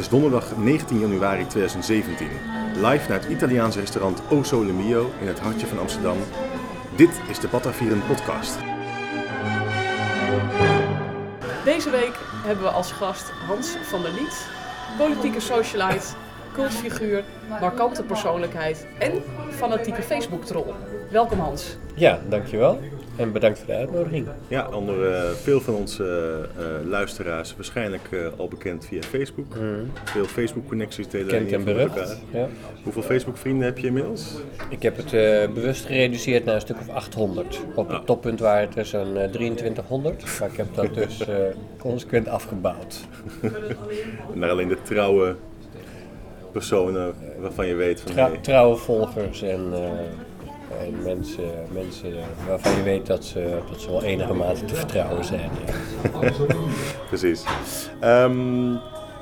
Het is donderdag 19 januari 2017. Live naar het Italiaanse restaurant O Sole Mio in het hartje van Amsterdam. Dit is de Batavieren podcast. Deze week hebben we als gast Hans van der Liet, politieke socialite, cultfiguur, markante persoonlijkheid en fanatieke Facebook-troll. Welkom Hans. Ja, dankjewel. En bedankt voor de uitnodiging. Ja, onder eh, veel van onze eh, eh, luisteraars waarschijnlijk al bekend via Facebook. Veel Facebook-connecties delen Kent en met berucht. elkaar. Ja. Hoeveel Facebook-vrienden heb je inmiddels? Ik heb het bewust gereduceerd naar een stuk of 800. Op het Ah. toppunt waren het zo'n eh, 2300. Maar ik heb dat dus consequent afgebouwd. Naar alleen de trouwe personen waarvan je weet van... Tra- hey, trouwe volgers en, en mensen, mensen waarvan je weet dat ze, dat ze wel enige mate te vertrouwen zijn. Ja. Precies. Ehm,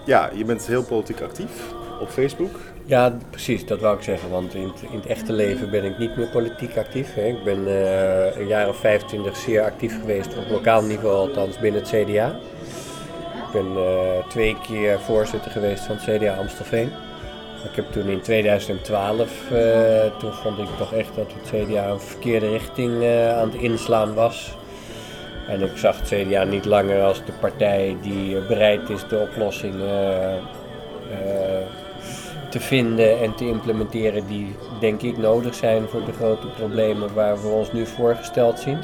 ja, je bent heel politiek actief op Facebook. Ja, precies, dat wou ik zeggen. Want in het, in het echte leven ben ik niet meer politiek actief. Hè. Ik ben eh, een jaar of 25 zeer actief geweest op lokaal niveau, althans binnen het CDA. Ik ben eh, twee keer voorzitter geweest van het CDA Amstelveen. Ik heb toen in 2012, eh, toen vond ik toch echt dat het CDA een verkeerde richting eh, aan het inslaan was. En ik zag het CDA niet langer als de partij die eh, bereid is de oplossingen te vinden en te implementeren die denk ik nodig zijn voor de grote problemen waar we ons nu voorgesteld zien.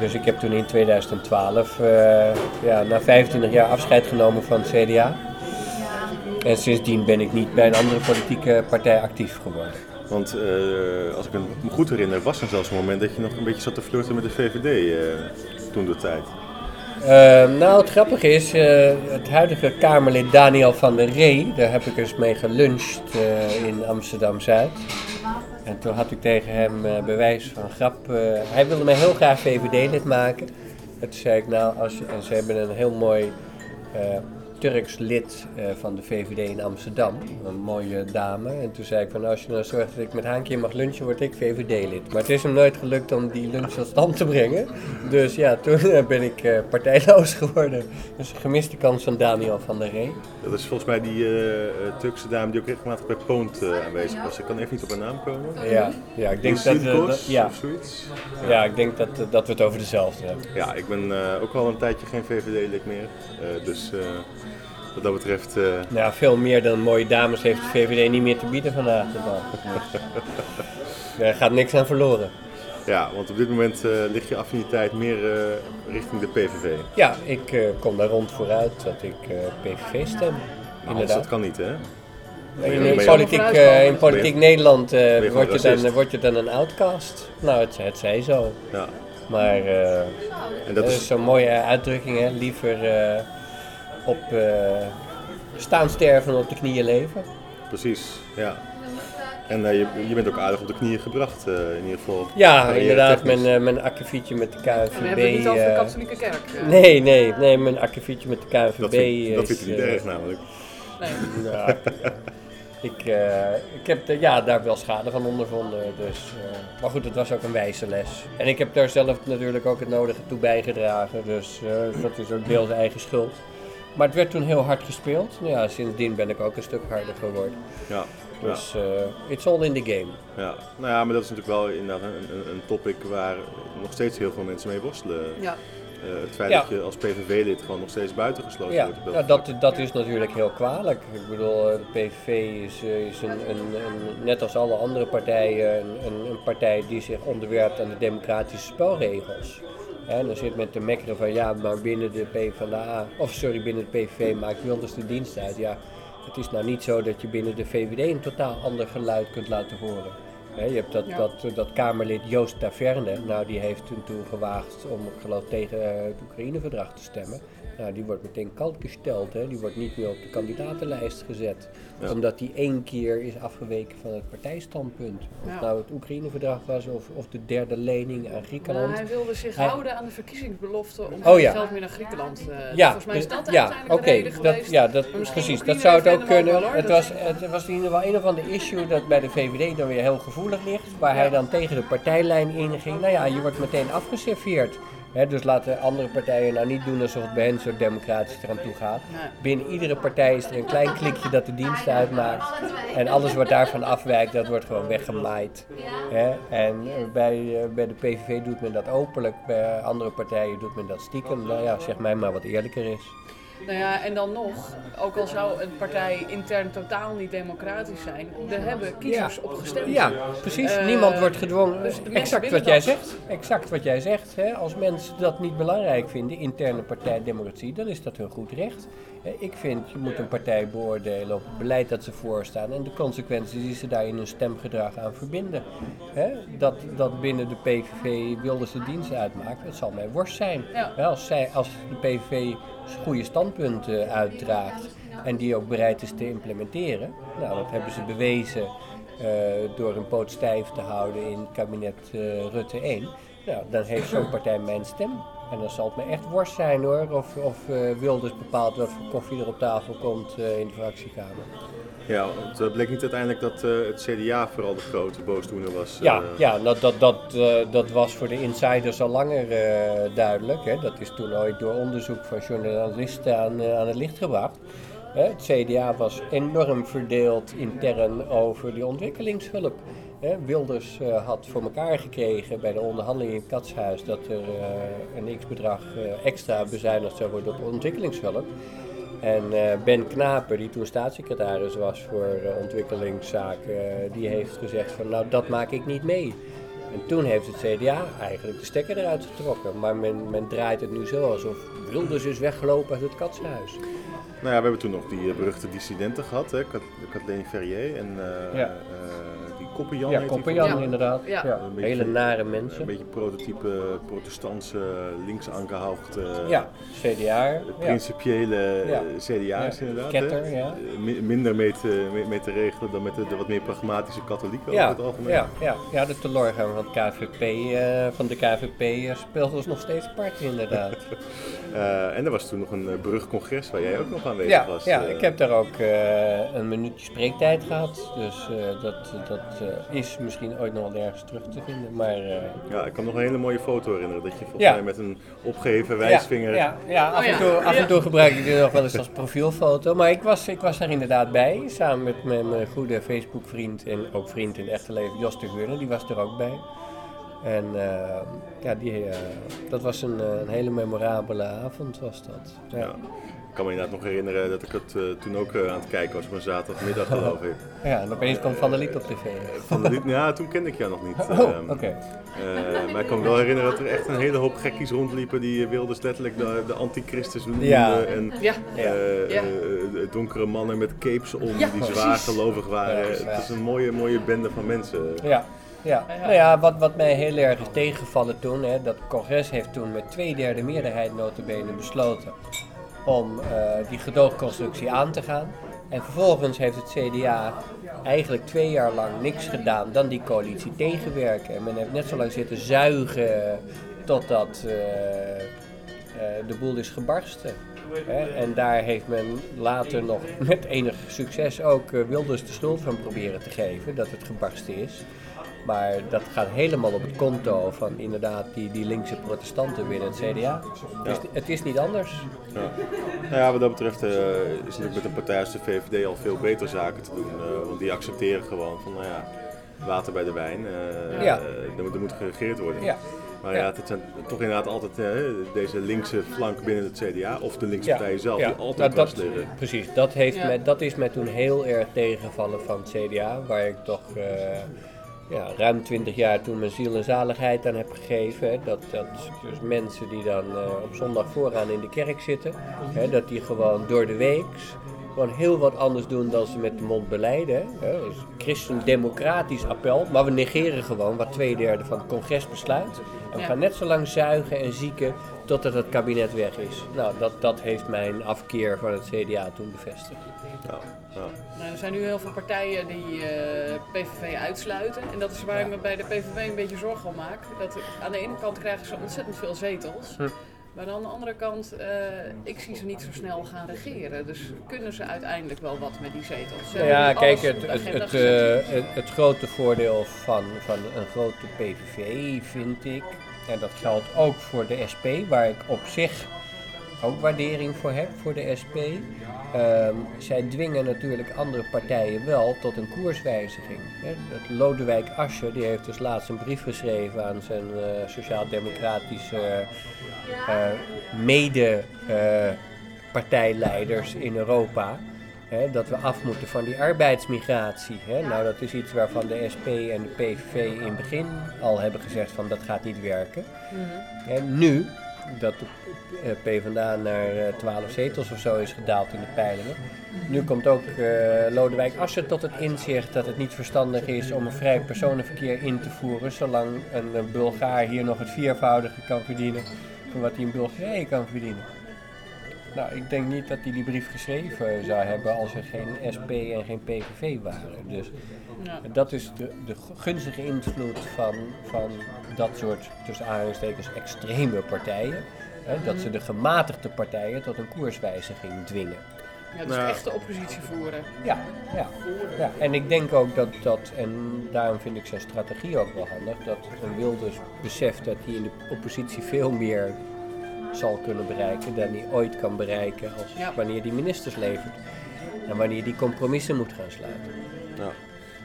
Dus ik heb toen in 2012, eh, ja, na 25 jaar afscheid genomen van het CDA. En sindsdien ben ik niet bij een andere politieke partij actief geworden. Want eh, als ik me goed herinner, was er zelfs een moment dat je nog een beetje zat te flirten met de VVD eh, toen de tijd. Eh, nou, het grappige is, eh, het huidige Kamerlid Daniel van der Ree, daar heb ik eens mee geluncht in Amsterdam-Zuid. En toen had ik tegen hem bewijs van grap. hij wilde mij heel graag VVD-lid maken. En toen zei ik, nou, als en ze hebben een heel mooi Turks lid eh, van de VVD in Amsterdam, een mooie dame. En toen zei ik van, als je nou zorgt dat ik met haar een keer mag lunchen, word ik VVD-lid. Maar het is hem nooit gelukt om die lunch tot stand te brengen. Dus ja, toen eh, ben ik eh, partijloos geworden. Dus een gemiste kans van Daniel van der Ree. Dat is volgens mij die eh, Turkse dame die ook regelmatig bij Poont aanwezig was. Ik kan even niet op haar naam komen. Ja, ja ik denk dat, ja, of zoiets. ja, ik denk dat, dat we het over dezelfde hebben. Ja, ik ben ook al een tijdje geen VVD-lid meer. Dus wat dat betreft, eh, Ja, veel meer dan mooie dames heeft de VVD niet meer te bieden vandaag de dag. Er gaat niks aan verloren. ja, want op dit moment eh, ligt je affiniteit meer eh, richting de PVV. Ja, ik eh, kom daar rond vooruit dat ik eh, PVV stem. Maar Inderdaad. dat kan niet, hè? In, politiek, eh, in politiek Nederland eh, word, je dan, word je dan een outcast. Nou, het, het zij zo. Ja. Maar eh, En dat dat is is, zo'n mooie uitdrukking, hè? liever eh, op eh, staan sterven op de knieën leven. precies, ja. En eh, je, je bent ook aardig op de knieën gebracht, eh, in ieder geval. Ja, inderdaad, technisch. mijn, eh, mijn akkefietje met de KNVB. We hebben het niet over de eh, katholieke kerk. Nee, nee, nee, mijn akkefietje met de KNVB Dat vind, dat vindt niet erg namelijk. Nee. nou, ik, eh, ik heb er, ja, daar wel schade van ondervonden. Dus, eh, maar goed, het was ook een wijze les. En ik heb daar zelf natuurlijk ook het nodige toe bijgedragen. Dus eh, dat is ook deels eigen schuld. Maar het werd toen heel hard gespeeld. Nou ja, sindsdien ben ik ook een stuk harder geworden. Ja, ja, Dus eh, it's all in the game. ja. Nou ja, maar dat is natuurlijk wel inderdaad een, een, een topic waar nog steeds heel veel mensen mee worstelen. Ja. Eh, het feit Ja. dat je als PVV-lid gewoon nog steeds buitengesloten Ja, wordt. ja dat, dat is natuurlijk heel kwalijk. Ik bedoel, eh, de PVV is, is een, een, een, net als alle andere partijen een partij die zich onderwerpt aan de democratische spelregels. En dan zit men te mekkeren van ja, maar binnen de PvdA, of sorry, binnen de PVV maakt Wilders de dienst uit. Ja, het is nou niet zo dat je binnen de VVD een totaal ander geluid kunt laten horen. Je hebt dat, Ja. dat, dat Kamerlid Joost Taverne, nou die heeft toen, toen gewaagd om ik geloof tegen eh, het Oekraïneverdrag te stemmen. Nou, die wordt meteen kalt gesteld, hè? die wordt niet meer op de kandidatenlijst gezet. Ja. Omdat die één keer is afgeweken van het partijstandpunt. Of Ja. nou het Oekraïneverdrag was of, of de derde lening aan Nou, Griekenland. hij wilde zich Hij- houden aan de verkiezingsbelofte om Oh, ja. geld meer naar Griekenland uh, ja, Volgens mij is dat ja, uiteindelijk oké, de reden dat, geweest. ja, dat, precies, dat zou het ook kunnen. wel, hoor. Het was, het was in ieder geval een of ander issue dat bij de VVD dan weer heel gevoelig ligt, waar hij dan tegen de partijlijn inging. Nou ja, je wordt meteen afgeserveerd. Dus laten andere partijen nou niet doen alsof het bij hen zo democratisch eraan toe gaat. Binnen iedere partij is er een klein klikje dat de dienst uitmaakt. En alles wat daarvan afwijkt, dat wordt gewoon weggemaaid. En bij, bij de PVV doet men dat openlijk, bij andere partijen doet men dat stiekem. Nou ja, zeg mij maar wat eerlijker is. Nou ja, en dan nog, ook al zou een partij intern totaal niet democratisch zijn, er hebben kiezers Ja. op gestemd. Ja, precies. Eh, Niemand wordt gedwongen. dus exact wat jij dat. zegt. Exact wat jij zegt. Hè. Als mensen dat niet belangrijk vinden, interne partijdemocratie, dan is dat hun goed recht. Hè, Ik vind, je moet een partij beoordelen op het beleid dat ze voorstaan en de consequenties die ze daar in hun stemgedrag aan verbinden. Dat, dat binnen de PVV Wilders de dienst uitmaakt, dat zal mij worst zijn. Ja. Als, zij, als de PVV goede standpunten uitdraagt en die ook bereid is te implementeren, nou dat hebben ze bewezen eh, door een poot stijf te houden in kabinet eh, Rutte 1, nou, dan heeft zo'n partij mijn stem. En dan zal het me echt worst zijn hoor, of, of eh, Wilders bepaalt wat voor koffie er op tafel komt eh, in de fractiekamer. Ja, het eh, bleek niet uiteindelijk dat het CDA vooral de grote boosdoener was. Ja, ja dat, dat, dat, dat was voor de insiders al langer duidelijk. Hè. Dat is toen ooit door onderzoek van journalisten aan, aan het licht gebracht. Hè, het CDA was enorm verdeeld intern over die ontwikkelingshulp. Hè, Wilders eh, had voor elkaar gekregen bij de onderhandeling in het Katshuis dat er eh, een x-bedrag eh, extra bezuinigd zou worden op ontwikkelingshulp. En eh, Ben Knaper, die toen staatssecretaris was voor ontwikkelingszaken, die heeft gezegd van nou dat maak ik niet mee. En toen heeft het CDA eigenlijk de stekker eruit getrokken. Maar men, men draait het nu zo alsof Wilders is weggelopen uit het katshuis. Nou ja, we hebben toen nog die beruchte dissidenten gehad, hè? Kat- Kathleen Ferrier en eh, Ja. Koppenjan. Ja, Koppenjan Ja. inderdaad. Ja. Ja. Een beetje- Hele nare Een mensen. beetje prototype protestantse, links aangehoogd, eh, Ja, CDA. Principiële Ja. eh, CDA's Ja. inderdaad. Ketter, hè? ja. Mi- minder mee te, mee, mee te regelen dan met de, de wat meer pragmatische katholieken Ja, over het algemeen. ja, ja, ja, de teloorgang van, het KVP, eh, van de KVP speelt ons nog steeds part inderdaad. Eh, en er was toen nog een uh, brugcongres waar jij ook nog aanwezig Ja, was. ja ik heb daar ook eh, een minuutje spreektijd gehad. Dus eh, dat, dat is misschien ooit nog wel ergens terug te vinden. Maar, eh, Ja, ik kan me nog een hele mooie foto herinneren. Dat je volgens Ja. mij met een opgeheven wijsvinger... Ja, ja, ja, af, Oh ja. En toe, af en toe gebruik ik die nog wel eens als profielfoto. Maar ik was, ik was daar inderdaad bij, samen met mijn, mijn goede Facebook-vriend en ook vriend in het echte leven, Jos de Gurne, die was er ook bij. En eh, ja, die, eh, dat was een, eh, een hele memorabele avond was dat. Ja. Ja. Ik kan me inderdaad nog herinneren dat ik het eh, toen ook eh, aan het kijken was op een zaterdagmiddag geloof ik. Ja, en opeens kwam Van der Lied op tv. Van de, lied- ja, toen kende ik jou nog niet. Oh, oké. eh, maar ik kan me wel herinneren dat er echt een hele hoop gekkies rondliepen die eh, Wilders letterlijk de, de antichristus noemden. Ja. En Ja. Eh, eh, donkere mannen met capes om Ja, die zwaar precies. gelovig waren. Het is een mooie, mooie bende van mensen. Ja, ja. Ja, ja. Nou ja, wat, wat mij heel erg is tegengevallen toen, hè, dat congres heeft toen met twee derde meerderheid notabene besloten om eh, die gedoogconstructie aan te gaan. En vervolgens heeft het CDA eigenlijk twee jaar lang niks gedaan dan die coalitie tegenwerken. En men heeft net zo lang zitten zuigen totdat eh, de boel is gebarsten. Hè? En daar heeft men later nog met enig succes ook Wilders de schuld van proberen te geven dat het gebarsten is. Maar dat gaat helemaal op het konto van inderdaad die, die linkse protestanten binnen het CDA. Dus het is niet anders. Ja. Nou ja, wat dat betreft eh, is natuurlijk met een partij als de VVD al veel beter zaken te doen. eh, want die accepteren gewoon van, nou ja, water bij de wijn. eh, Ja. er, moet, er moet geregeerd worden. Ja. Maar ja, het zijn toch inderdaad altijd deze linkse flank binnen het CDA of de linkse Ja, partijen zelf ja. die altijd Nou, dat, liggen. Precies, dat, heeft Ja. mij, dat is mij toen heel erg tegengevallen van het CDA, waar ik toch eh, ja, ruim twintig jaar toen mijn ziel en zaligheid aan heb gegeven. Hè, dat, dat dus mensen die dan eh, op zondag vooraan in de kerk zitten, hè, dat die gewoon door de weeks gewoon heel wat anders doen dan ze met de mond beleiden. Hè. Dus christendemocratisch appel, maar we negeren gewoon wat twee derde van het congres besluit. En we gaan net zo lang zuigen en zieken totdat het kabinet weg is. Nou, dat, dat heeft mijn afkeer van het CDA toen bevestigd. Ja, ja. Nou, er zijn nu heel veel partijen die eh, PVV uitsluiten. En dat is waar Ja. ik me bij de PVV een beetje zorgen om maak. Dat aan de ene kant krijgen ze ontzettend veel zetels. Hm. Maar aan de andere kant, eh, ik zie ze niet zo snel gaan regeren. Dus kunnen ze uiteindelijk wel wat met die zetels? Ze ja, kijk, het, eh, het, het grote voordeel van, van een grote PVV vind ik en dat geldt ook voor de SP, waar ik op zich ook waardering voor heb, voor de SP. Ehm, zij dwingen natuurlijk andere partijen wel tot een koerswijziging. Lodewijk Asscher die heeft dus laatst een brief geschreven aan zijn eh, sociaal-democratische eh mede-partijleiders in Europa. Hè, dat we af moeten van die arbeidsmigratie. Hè. Nou, dat is iets waarvan de SP en de PVV in het begin al hebben gezegd van dat gaat niet werken. En nu, dat de eh, PvdA naar eh, 12 zetels of zo is gedaald in de peilingen. Nu komt ook eh, Lodewijk Asscher tot het inzicht dat het niet verstandig is om een vrij personenverkeer in te voeren, zolang een, een Bulgaar hier nog het viervoudige kan verdienen van wat hij in Bulgarije kan verdienen. Nou, ik denk niet dat hij die brief geschreven zou hebben als er geen SP en geen PVV waren. Dus Ja. dat is de, de gunstige invloed van, van dat soort, tussen aanhalingstekens, extreme partijen. Hè, dat ze de gematigde partijen tot een koerswijziging dwingen. Ja, dus Nou. echte oppositie voeren. Ja, ja, ja. En ik denk ook dat dat, en daarom vind ik zijn strategie ook wel handig, dat een Wilders beseft dat hij in de oppositie veel meer zal kunnen bereiken dan hij ooit kan bereiken als Ja. wanneer hij ministers levert. En wanneer hij compromissen moet gaan sluiten. Ja.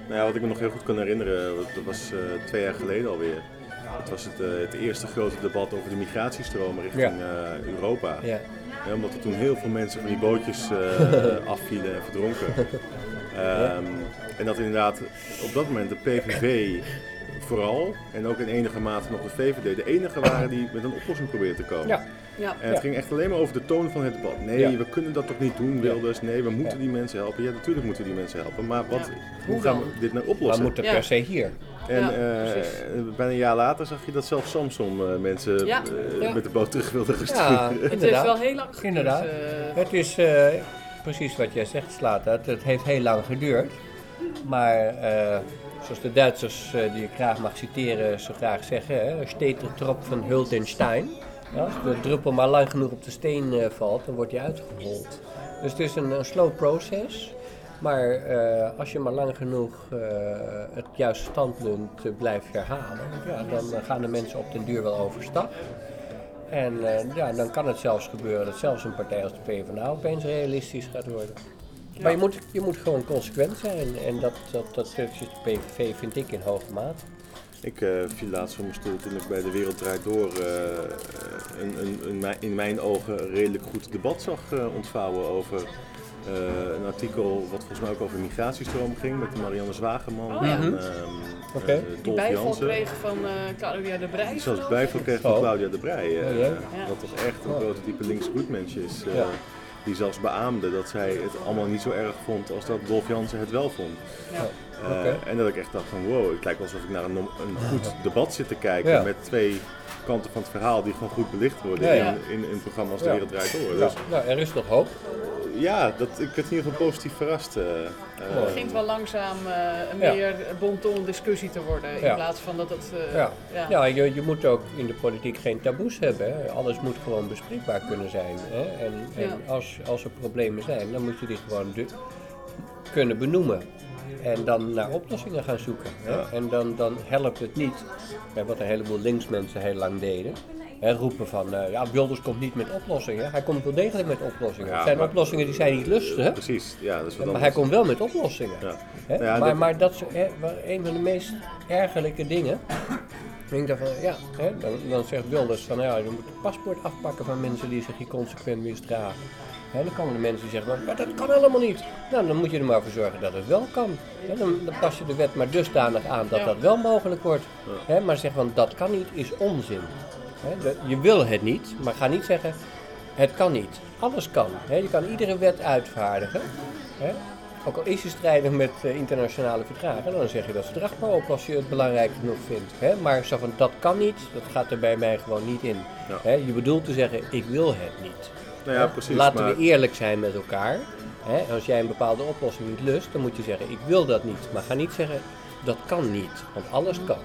Nou ja, wat ik me nog heel goed kan herinneren, dat was eh, twee jaar geleden alweer. Het was het, eh, het eerste grote debat over de migratiestromen richting eh, Europa. Ja, Ja, omdat er toen heel veel mensen van die bootjes eh, afvielen en verdronken. Ehm, En dat inderdaad op dat moment de PVV vooral, en ook in enige mate nog de VVD, de enige waren die met een oplossing probeerden te komen. ja, Ja. En het Ja. ging echt alleen maar over de toon van het debat. Nee, Ja. we kunnen dat toch niet doen, Wilders. Nee, we moeten Ja. die mensen helpen. Ja, natuurlijk moeten we die mensen helpen. Maar wat, Ja. hoe Hoe gaan we dit nou maar oplossen? moet er Ja. per se hier. En Ja, eh, precies. bijna een jaar later zag je dat zelfs Samsung eh, mensen Ja. eh, Ja. met de boot terug wilde gaan sturen. Ja, Het inderdaad. wel heel lang geduurd. Inderdaad. eh, Het is eh, precies wat jij zegt, slaat het. Het heeft heel lang geduurd. Maar eh, zoals de Duitsers, eh, die ik graag mag citeren, zo graag zeggen: steht de trop van Hultenstein. Ja, als de druppel maar lang genoeg op de steen eh, valt, dan wordt die uitgerold. Dus het is een, een slow process. Maar eh, als je maar lang genoeg het juiste standpunt blijft herhalen, ja, dan gaan de mensen op den duur wel overstag. En ja, dan kan het zelfs gebeuren dat zelfs een partij als de PvdA opeens realistisch gaat worden. Maar je moet, je moet gewoon consequent zijn. En dat, dat, dat, dat de PVV, vind ik, in hoge mate. Ik eh, viel laatst van mijn stoel toen ik bij De Wereld Draait Door eh, een, een, een mijn- in mijn ogen redelijk goed debat zag eh, ontvouwen over eh, een artikel wat volgens mij ook over migratiestroom ging met Marianne Zwageman Oh ja. en Mhm. ehm, Oké. eh, die bijval kreeg van eh Claudia de Breij. Zelfs bijval kreeg van Oh. Claudia de Breij, eh, Oh. Ja. wat toch echt een Oh. grote diepe links roetmensje is. Die zelfs beaamde dat zij het allemaal niet zo erg vond als dat Dolf Jansen het wel vond. Ja. Eh. En dat ik echt dacht van wow, het lijkt alsof ik naar een, een goed debat zit te kijken Ja. met twee kanten van het verhaal die gewoon goed belicht worden Ja, in, in, in programma's De. Wereld Draait Door. Dus nou, er is nog hoop. ja, dat, ik werd in ieder geval positief verrast. eh, eh, Het begint wel langzaam eh, een Ja. meer bonton discussie te worden. In Ja. plaats van dat het... eh, Ja, ja. ja je, je moet ook in de politiek geen taboes hebben. Hè. Alles moet gewoon bespreekbaar kunnen zijn. Hè. En, en Ja. als, als er problemen zijn, dan moet je die gewoon kunnen benoemen. En dan naar oplossingen gaan zoeken. Hè. Ja. En dan, dan helpt het niet, hè, wat een heleboel linksmensen heel lang deden. Hè, roepen van, eh, ja, Wilders komt niet met oplossingen. Hij komt wel degelijk met oplossingen. Ja, het zijn maar- oplossingen die zijn niet lustig. Precies, ja, dat is wat Maar hij komt wel met oplossingen. Ja. Hè? Nou ja, maar, dat- maar dat is hè, een van de meest ergerlijke dingen. Ik van, ja, hè, dan, dan zegt Wilders van, ja, je moet het paspoort afpakken van mensen die zich hier consequent misdragen. Hè, dan komen de mensen die zeggen, maar dat kan helemaal niet. Nou, dan moet je er maar voor zorgen dat het wel kan. Hè, dan, dan pas je de wet maar dusdanig aan dat Ja. dat wel mogelijk wordt. Hè, maar zeggen van, dat kan niet, is onzin. Je wil het niet, maar ga niet zeggen, het kan niet. Alles kan. Hè. Je kan iedere wet uitvaardigen. Hè. Ook al is je strijdig met eh, internationale verdragen, dan zeg je dat verdrag maar op als je het belangrijk genoeg vindt. Hè? Maar zo van dat kan niet, dat gaat er bij mij gewoon niet in. Ja. Je bedoelt te zeggen, ik wil het niet. Nou ja, precies. Laten maar, we eerlijk zijn met elkaar. Hè? Als jij een bepaalde oplossing niet lust, dan moet je zeggen, ik wil dat niet. Maar ga niet zeggen, dat kan niet, want alles kan.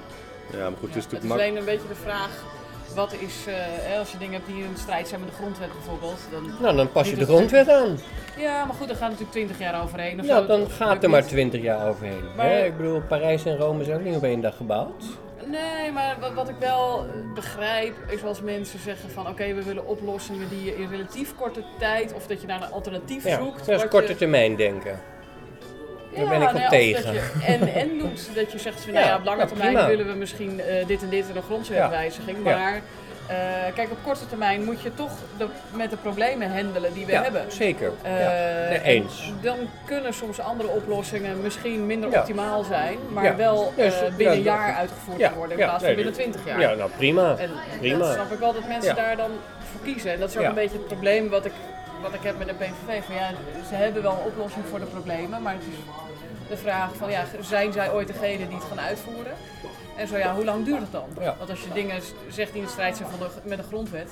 ja, maar goed, het is Het is alleen een beetje de vraag, wat is, eh, als je dingen hebt die in strijd zijn met de grondwet bijvoorbeeld, dan... Nou, dan pas je de grondwet aan. Ja, maar goed, dan gaat natuurlijk 20 jaar overheen of Nou, zo. dan Dat gaat er maar niet. twintig jaar overheen. Maar- Hè? Ik bedoel, Parijs en Rome zijn ook niet op één dag gebouwd. Nee, maar wat, ik wel begrijp is als mensen zeggen van oké, we willen oplossingen die je in relatief korte tijd of dat je naar een alternatief Ja, zoekt. dat is korte je- termijn denken. Daar ben ik nou op tegen. Je en, en doet dat je zegt van nou Ja, op lange ja, termijn prima. willen we misschien eh, dit en dit en een grondwetwijziging. Maar eh, kijk, op korte termijn moet je toch de, met de problemen handelen die we ja, hebben. zeker. Ja. Nee, en eens. Dan kunnen soms andere oplossingen misschien minder Ja. optimaal zijn, maar wel eh, binnen een jaar uitgevoerd worden in plaats nee, van binnen 20 jaar. Ja, nou prima. En Prima. dat snap ik wel dat mensen daar dan voor kiezen. En dat is ook een beetje het probleem wat ik, wat ik heb met de PVV. Van ja, ze hebben wel een oplossing voor de problemen, maar het is de vraag van ja, zijn zij ooit degene die het gaan uitvoeren? En zo ja, hoe lang duurt het dan? Ja. Want als je dingen zegt die in strijd zijn van de, met de grondwet,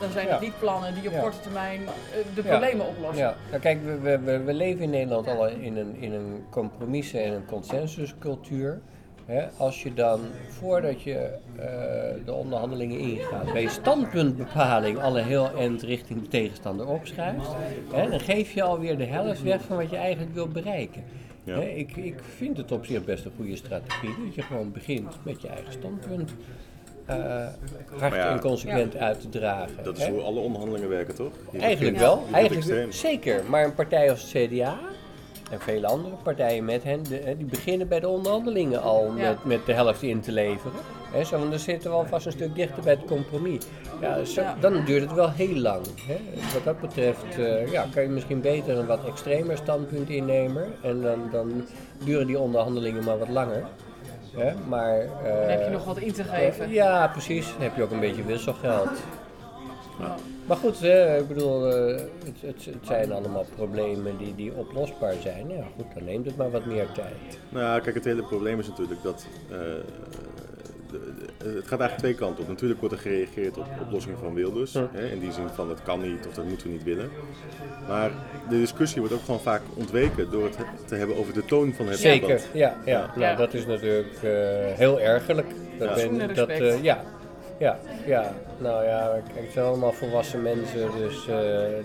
dan zijn het niet plannen die op korte termijn eh, de problemen oplossen. Ja, nou kijk, we, we, we, we leven in Nederland al in een, in een compromissen- en een consensuscultuur. Als je dan, voordat je eh, de onderhandelingen ingaat, bij standpuntbepaling alle heel eind richting de tegenstander opschrijft, dan geef je alweer de helft weg van wat je eigenlijk wil bereiken. Ja. Ik, ik vind het op zich best een goede strategie, dat je gewoon begint met je eigen standpunt eh, hard ja, en consequent uit te dragen. Dat is hè. hoe alle onderhandelingen werken, toch? Je Eigenlijk begint- wel, eigenlijk zeker. Maar een partij als het CDA en vele andere partijen met hen, de- die beginnen bij de onderhandelingen al Ja. met, met de helft in te leveren. Hè, zo, want dan zitten we alvast een stuk dichter bij het compromis. Ja, zo, Ja. Dan duurt het wel heel lang. Wat dat betreft eh, ja, kan je misschien beter een wat extremer standpunt innemen. En dan, dan duren die onderhandelingen maar wat langer. Maar, Dan heb je eh, nog wat in te geven. Ja, precies. Dan heb je ook een beetje wisselgeld. Ja. Maar goed, hè, ik bedoel, eh, het, het, het zijn allemaal problemen die, die oplosbaar zijn. Ja, goed, dan neemt het maar wat meer tijd. Nou ja, kijk, het hele probleem is natuurlijk dat. eh, de- de- het gaat eigenlijk twee kanten op. Natuurlijk wordt er gereageerd op oplossingen van Wilders. Hè, in die zin van het kan niet of dat moeten we niet willen. Maar de discussie wordt ook gewoon vaak ontweken door het te hebben over de toon van het Zeker, debat. ja, ja. Nou, Ja. dat is natuurlijk eh, heel ergelijk. Dat Ja. ben- dat, eh, ja, ja, ja. Nou ja, kijk, het zijn allemaal volwassen mensen, dus eh,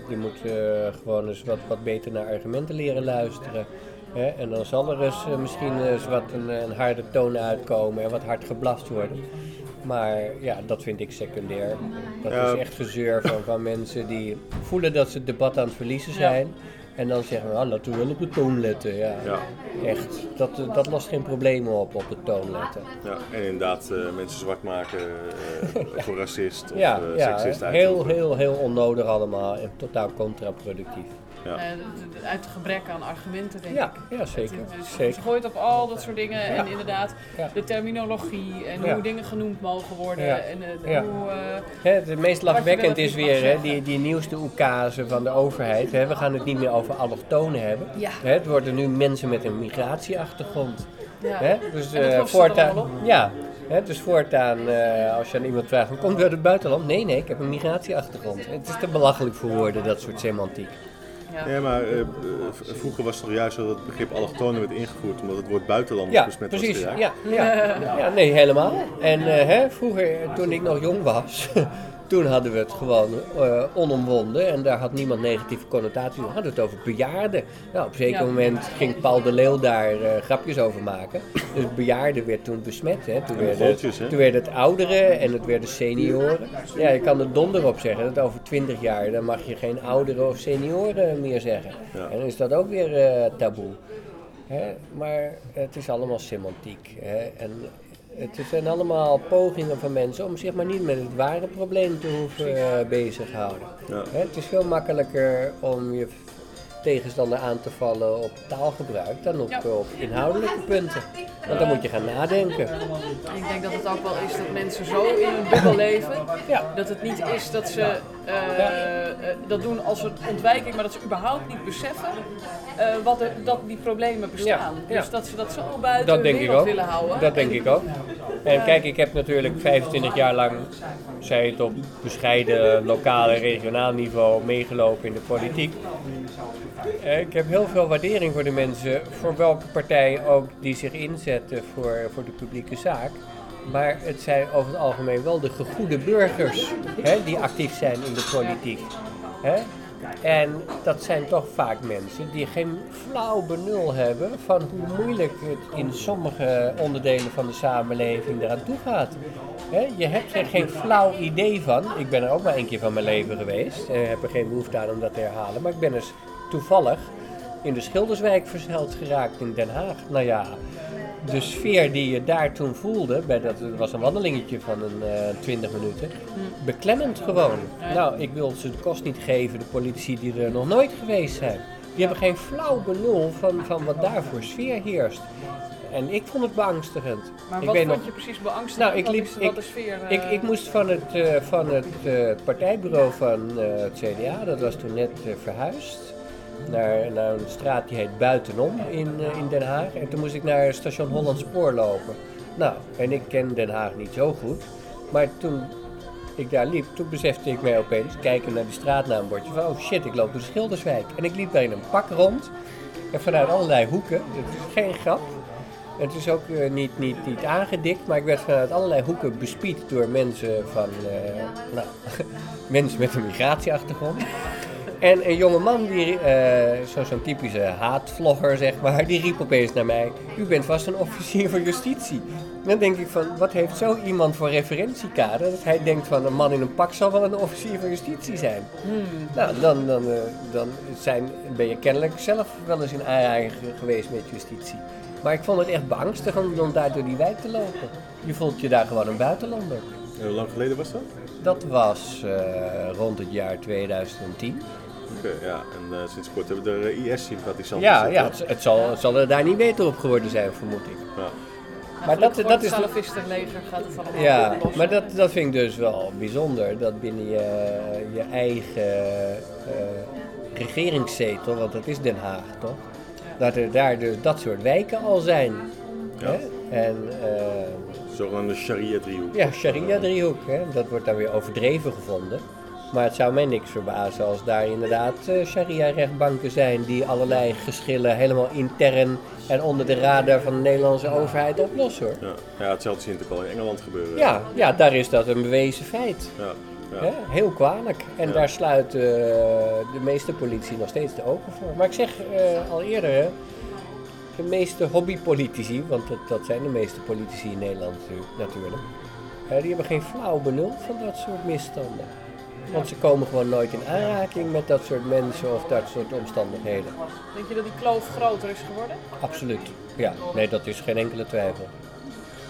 die moeten eh, gewoon eens wat, wat beter naar argumenten leren luisteren. Hè? En dan zal er eens eh, misschien eens wat een, een harde toon uitkomen en wat hard geblast worden. Maar ja, dat vind ik secundair. Dat Ja. is echt gezeur van, van mensen die voelen dat ze het debat aan het verliezen zijn. En dan zeggen we, ah, laten we wel op de toon letten. Ja, Ja. echt. Dat, eh, dat lost geen problemen op, op de toon letten. Ja, en inderdaad eh, mensen zwart maken eh, voor racist of Ja, ja seksist heel, uitroepen. heel, heel onnodig allemaal en totaal contraproductief. Ja. D- uit het gebrek aan argumenten, denk Ja, ik. ja zeker. Dus zeker. Je gooit op al dat soort dingen en inderdaad de terminologie en hoe dingen genoemd mogen worden. En eh, hoe, eh, het meest lachwekkend is weer hè, die, die nieuwste oekase van de overheid. Hè. We gaan het niet meer over allochtonen hebben. Hè, het worden nu mensen met een migratieachtergrond. ja. Hè? Dus, het voortaan, ja, hè, dus voortaan, als je aan iemand vraagt, komt u uit het buitenland? Nee, nee, ik heb een migratieachtergrond. Het is te belachelijk voor woorden, dat soort semantiek. Ja. Ja, maar eh, eh, vroeger was het toch juist zo dat het begrip allochtonen werd ingevoerd omdat het woord buitenlanders Ja, besmet precies. was. Ja, ja, ja, nee, helemaal. En eh, hè, vroeger, toen ik nog jong was, toen hadden we het gewoon eh, onomwonden en daar had niemand negatieve connotaties. We hadden het over bejaarden. Nou, op een zeker Ja. moment ging Paul de Leeuw daar eh, grapjes over maken. Dus bejaarden werd toen besmet. Hè. Toen, werden, gootjes, hè? toen werden het ouderen en het werden senioren. Ja, je kan er donder op zeggen dat over twintig jaar dan mag je geen ouderen of senioren meer zeggen. Ja. En dan is dat ook weer eh, taboe. Hè? Maar het is allemaal semantiek. Hè? En het zijn allemaal pogingen van mensen om zich maar niet met het ware probleem te hoeven eh, bezighouden. Ja. Hè? Het is veel makkelijker om je tegenstander aan te vallen op taalgebruik dan op, Ja. op inhoudelijke punten. Want dan moet je gaan nadenken. Ik denk dat het ook wel is dat mensen zo in hun bubbel leven, Ja. dat het niet is dat ze eh, eh, dat doen als een ontwijking, maar dat ze überhaupt niet beseffen eh, wat er, dat die problemen bestaan. Dus dat ze dat zo buiten Dat de denk ik ook. willen houden. Dat denk En- ik ook. En kijk, ik heb natuurlijk 25 jaar lang, zij het op bescheiden lokaal en regionaal niveau, meegelopen in de politiek. Eh, Ik heb heel veel waardering voor de mensen, voor welke partij ook die zich inzetten voor, voor de publieke zaak. Maar het zijn over het algemeen wel de gegoede burgers hè, die actief zijn in de politiek. Hè? En dat zijn toch vaak mensen die geen flauw benul hebben van hoe moeilijk het in sommige onderdelen van de samenleving eraan toe gaat. Je hebt er geen flauw idee van. Ik ben er ook maar één keer van mijn leven geweest. Ik heb er geen behoefte aan om dat te herhalen. Maar ik ben dus toevallig in de Schilderswijk verzeild geraakt in Den Haag. Nou ja, de sfeer die je daar toen voelde, bij dat, het was een wandelingetje van een eh 20 minuten, beklemmend gewoon. Nou, ik wil ze de kost niet geven, de politici die er nog nooit geweest zijn. Die hebben geen flauw benul van, van wat daar voor sfeer heerst. En ik vond het beangstigend. Maar ik wat vond nog, je precies beangstigend? Nou, ik liep- ik- sfeer... eh, ik, ik moest van het, eh, van het partijbureau van het CDA, dat was toen net verhuisd, naar, naar een straat die heet Buitenom in, eh, in Den Haag. En toen moest ik naar station Holland Spoor lopen. Nou, en ik ken Den Haag niet zo goed, maar toen ik daar liep, toen besefte ik mij opeens, kijken naar die straatnaambordje, van oh shit, ik loop door Schilderswijk. En ik liep in een pak rond en vanuit allerlei hoeken, het is geen grap, het is ook eh, niet, niet, niet aangedikt, maar ik werd vanuit allerlei hoeken bespied door mensen van, eh, nou, mensen met een migratieachtergrond. En een jonge man, die, eh, zo- zo'n typische haatvlogger zeg maar, die riep opeens naar mij, u bent vast een officier van justitie. En dan denk ik van, wat heeft zo iemand voor referentiekader, dat hij denkt van een man in een pak zal wel een officier van justitie zijn. Nou, dan, dan, eh, dan zijn, ben je kennelijk zelf wel eens in aanraking ge- geweest met justitie. Maar ik vond het echt beangstigend om daar door die wijk te lopen. Je voelt je daar gewoon een buitenlander. En hoe lang geleden was dat? Dat was eh, rond het jaar 2010. Ja. En eh, sinds kort hebben we er eh, IS-sympathisanten Ja, ja het, het, zal, het zal er daar niet beter op geworden zijn, vermoed ik. Ja. maar dat- dat is het de- salafistenleger gaat het allemaal Ja, maar dat, dat vind ik dus wel bijzonder. Dat binnen je, je eigen eh, regeringszetel, want dat is Den Haag toch? Dat er daar dus dat soort wijken al zijn. Ja. Hè? En eh, Zogenaamde sharia-driehoek. ja, Sharia-driehoek, hè? dat wordt dan weer overdreven gevonden. Maar het zou mij niks verbazen als daar inderdaad eh, Sharia-rechtbanken zijn die allerlei geschillen helemaal intern en onder de radar van de Nederlandse overheid oplossen. Hoor. Ja. ja, hetzelfde zien we natuurlijk al in Engeland gebeuren. Ja, ja, daar is dat een bewezen feit. Ja, ja. Heel kwalijk. En Ja. daar sluit eh, de meeste politie nog steeds de ogen voor. Maar ik zeg eh, al eerder, hè, de meeste hobbypolitici, want dat, dat zijn de meeste politici in Nederland natu- natuurlijk, eh, die hebben geen flauw benul van dat soort misstanden. Want ze komen gewoon nooit in aanraking met dat soort mensen of dat soort omstandigheden. Denk je dat die kloof groter is geworden? Absoluut. Ja, nee, dat is geen enkele twijfel.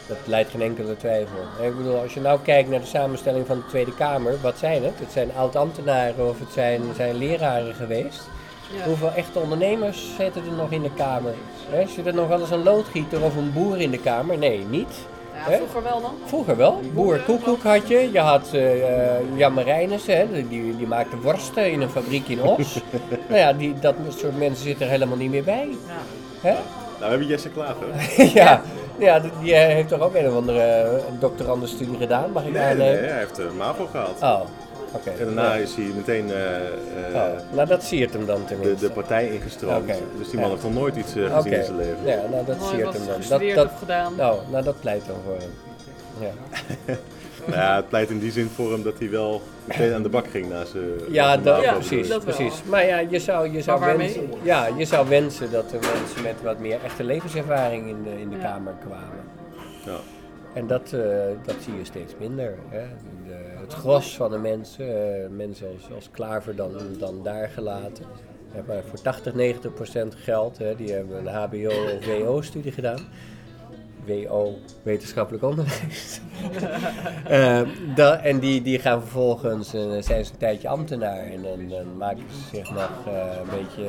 Dat leidt geen enkele twijfel. En Ik bedoel, als je nou kijkt naar de samenstelling van de Tweede Kamer, wat zijn het? Het zijn oud-ambtenaren of het zijn, zijn leraren geweest. Ja. Hoeveel echte ondernemers zitten er nog in de Kamer? Zit er nog wel eens een loodgieter of een boer in de Kamer? Nee, niet. Ja, vroeger wel dan. Vroeger wel. Boer Koekoek had je. Je had eh eh, Jan Marijnissen, hè, die, die maakte worsten in een fabriek in Os. nou ja, die, dat soort mensen zitten er helemaal niet meer bij. Ja. Hè? Nou, we hebben Jesse Klaver. ja, ja, die- heeft toch ook een of andere eh, doctorandustudie gedaan, mag ik Nee, nee, aannemen? hij heeft de MAVO gehaald. Oh, oké. En daarna Ja. is hij meteen eh, eh, Oh, nou, dat siert hem dan de, tenminste. de partij ingestroomd. Dus die man Ja. heeft nog nooit iets eh, gezien in zijn leven. ja, nou dat Mooi siert hem dan. Dat, dat, gedaan. nou, nou, dat pleit dan voor hem. Ja, Nou ja, het pleit in die zin voor hem dat hij wel meteen aan de bak ging na zijn ja, dat. Ja, precies, dat precies. Maar ja, je zou, je zou, wensen, ja, je zou wensen dat er mensen met wat meer echte levenservaring in de, in de Ja. Kamer kwamen. Ja. En dat, eh, dat zie je steeds minder. Hè. De, het gros van de mensen, eh, mensen als, als Klaver dan, dan daar gelaten. Maar voor 80, 90 procent geld, hè, die hebben een HBO of WO-studie gedaan. WO, wetenschappelijk onderwijs. Eh, da- en die, die gaan vervolgens, eh, zijn ze een tijdje ambtenaar. En dan, maken ze zich nog een beetje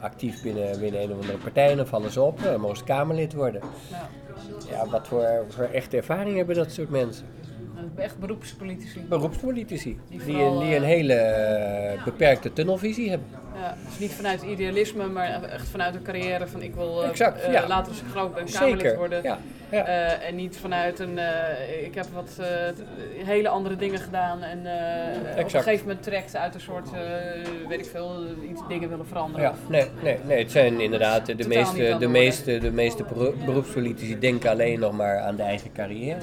actief binnen, binnen een of andere partij. En dan vallen ze op, dan mogen ze Kamerlid worden. Ja. Ja, wat voor, voor echte ervaring hebben dat soort mensen? Echt beroepspolitici. Beroepspolitici. Die Die, vooral, een- die een eh, hele beperkte tunnelvisie hebben. Ja, dus niet vanuit idealisme, maar echt vanuit een carrière van ik wil eh, Exact, ja. later als ik groot ben Kamerlid worden. Ja, en niet vanuit een, ik heb wat hele andere dingen gedaan en op een gegeven moment trekt uit een soort, weet ik veel, iets dingen willen veranderen. Ja, nee, nee, nee, het zijn inderdaad de, Totaal meeste, de, meeste, de meeste bero- beroepspolitici denken alleen nog maar aan de eigen carrière.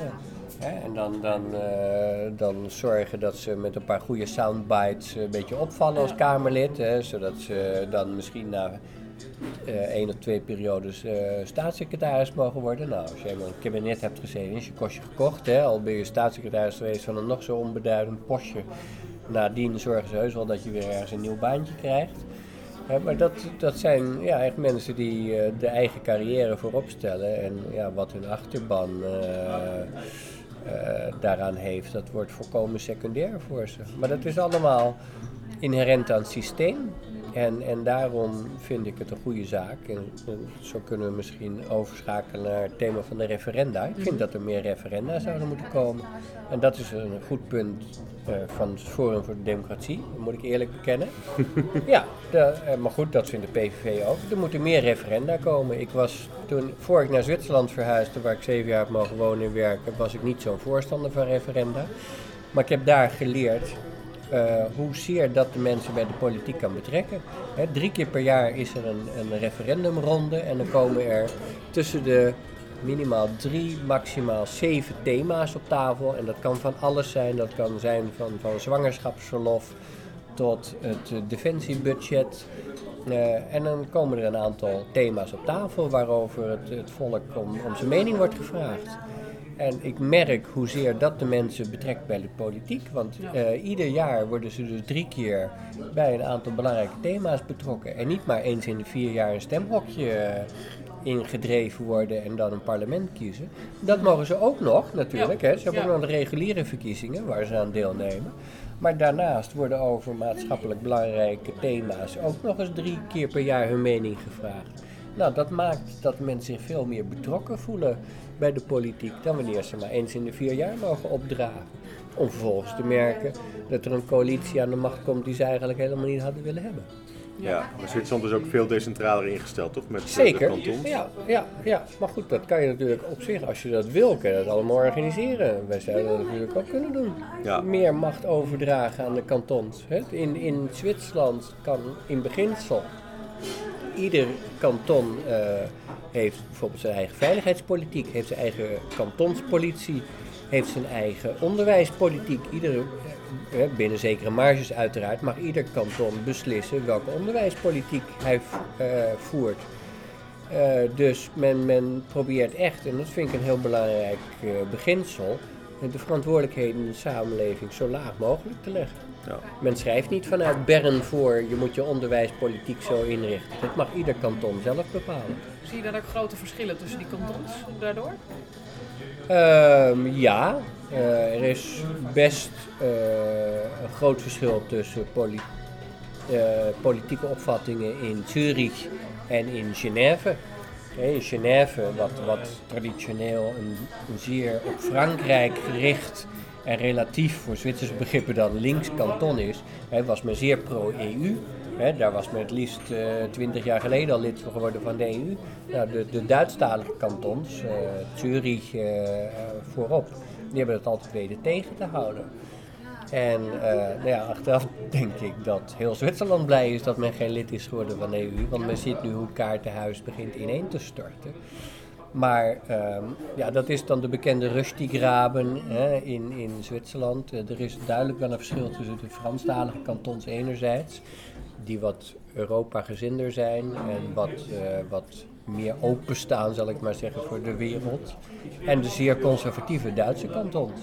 Hè? En dan, dan, eh, dan zorgen dat ze met een paar goede soundbites een beetje opvallen als Kamerlid. Hè? Zodat ze dan misschien na uh, één of twee periodes uh, staatssecretaris mogen worden. Nou, als je in het kabinet hebt gezeten, is je kostje gekocht. Hè? Al ben je staatssecretaris geweest van een nog zo onbeduidend postje. Nadien zorgen ze heus wel dat je weer ergens een nieuw baantje krijgt. maar dat, dat zijn ja, echt mensen die uh, de eigen carrière voorop stellen. En ja, wat hun achterban daaraan heeft, dat wordt volkomen secundair voor ze. Maar dat is allemaal inherent aan het systeem. En, en daarom vind ik het een goede zaak. En, zo kunnen we misschien overschakelen naar het thema van de referenda. Ik vind dat er meer referenda zouden moeten komen. En dat is een goed punt uh, van het Forum voor de Democratie, dat moet ik eerlijk bekennen. ja, de, uh, maar goed, dat vindt de PVV ook. Er moeten meer referenda komen. Ik was toen, voor ik naar Zwitserland verhuisde, waar ik zeven jaar heb mogen wonen en werken, was ik niet zo'n voorstander van referenda. Maar ik heb daar geleerd uh, hoezeer dat de mensen bij de politiek kan betrekken. drie keer per jaar is er een, een referendumronde en dan komen er tussen de minimaal drie, maximaal zeven thema's op tafel. En dat kan van alles zijn. Dat kan zijn van, van zwangerschapsverlof tot het defensiebudget. Uh, en dan komen er een aantal thema's op tafel waarover het, het volk om, om zijn mening wordt gevraagd. En ik merk hoezeer dat de mensen betrekt bij de politiek. Want uh, ieder jaar worden ze dus drie keer bij een aantal belangrijke thema's betrokken. En niet maar eens in de vier jaar een stemhokje uh, ingedreven worden en dan een parlement kiezen. Dat mogen ze ook nog natuurlijk. Hè. Ze hebben ook nog de reguliere verkiezingen waar ze aan deelnemen. Maar daarnaast worden over maatschappelijk belangrijke thema's ook nog eens drie keer per jaar hun mening gevraagd. Nou, dat maakt dat mensen zich veel meer betrokken voelen bij de politiek dan wanneer ze maar eens in de vier jaar mogen opdragen. Om vervolgens te merken dat er een coalitie aan de macht komt die ze eigenlijk helemaal niet hadden willen hebben. Ja, maar Zwitserland is ook veel decentraler ingesteld, toch? Met Zeker, de kantons. Ja, ja, ja, maar goed, dat kan je natuurlijk op zich, als je dat wil, kan je dat allemaal organiseren. Wij zouden dat natuurlijk ook kunnen doen. Ja. Meer macht overdragen aan de kantons. In, in Zwitserland kan in beginsel ieder kanton uh, heeft bijvoorbeeld zijn eigen veiligheidspolitiek, heeft zijn eigen kantonspolitie, heeft zijn eigen onderwijspolitiek. Iedere, uh, binnen zekere marges uiteraard, mag ieder kanton beslissen welke onderwijspolitiek hij uh, voert. dus men, men probeert echt, en dat vind ik een heel belangrijk beginsel, de verantwoordelijkheden in de samenleving zo laag mogelijk te leggen. Ja. Men schrijft niet vanuit Bern voor, je moet je onderwijspolitiek zo inrichten. Dat mag ieder kanton zelf bepalen. Zie je daar ook grote verschillen tussen die kantons daardoor? Um, ja, uh, er is best uh, een groot verschil tussen poli uh, politieke opvattingen in Zurich en in Genève. In Genève, wat, wat traditioneel een, een zeer op Frankrijk gericht en relatief voor Zwitserse begrippen dan links kanton is, was men zeer pro-EU. Daar was men het liefst uh, twintig jaar geleden al lid geworden van de EU. Nou, de, de Duitsstalige kantons, uh, Zurich uh, voorop, die hebben het altijd weten tegen te houden. En nou ja, achteraf denk ik dat heel Zwitserland blij is dat men geen lid is geworden van de EU, want men ziet nu hoe kaartenhuis begint ineen te storten. Maar um, ja, dat is dan de bekende Rusty-graben in, in Zwitserland. Uh, er is duidelijk wel een verschil tussen de Franstalige kantons enerzijds, die wat Europa-gezinder zijn en wat, uh, wat meer openstaan, zal ik maar zeggen, voor de wereld. En de zeer conservatieve Duitse kantons.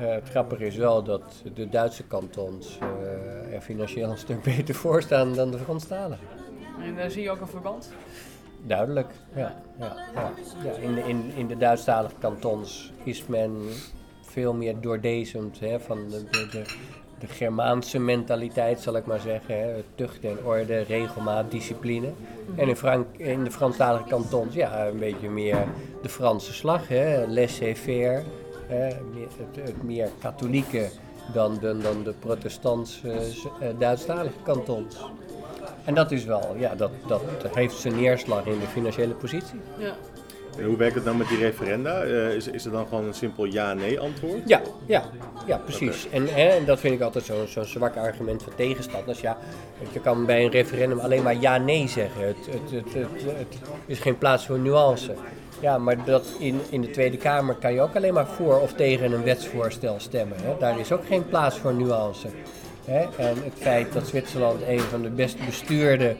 Uh, het grappige is wel dat de Duitse kantons er financieel een stuk beter voor staan dan de Franstaligen. En daar zie je ook een verband? Duidelijk, ja. ja, ja. ja in, de, in, in de Duitsstalige kantons is men veel meer doordezend hè, van de, de, de, de, Germaanse mentaliteit, zal ik maar zeggen. Hè. Tucht en orde, regelmaat, discipline. En in, Frank, in de Franstalige kantons, ja, een beetje meer de Franse slag, laissez-faire. Het, het, meer katholieke dan, dan, dan de protestantse uh, Duitsstalige kantons. En dat is wel, ja, dat, dat heeft zijn neerslag in de financiële positie. Ja. En hoe werkt het dan met die referenda? Uh, is, is er dan gewoon een simpel ja-nee antwoord? Ja, ja, ja precies. Okay. En, en dat vind ik altijd zo'n zo zwak argument van tegenstanders. Ja, je kan bij een referendum alleen maar ja-nee zeggen. Het, het, het, het, is geen plaats voor nuance. Ja, maar dat in, in de Tweede Kamer kan je ook alleen maar voor of tegen een wetsvoorstel stemmen. Hè? Daar is ook geen plaats voor nuance. Hè? En het feit dat Zwitserland een van de best bestuurde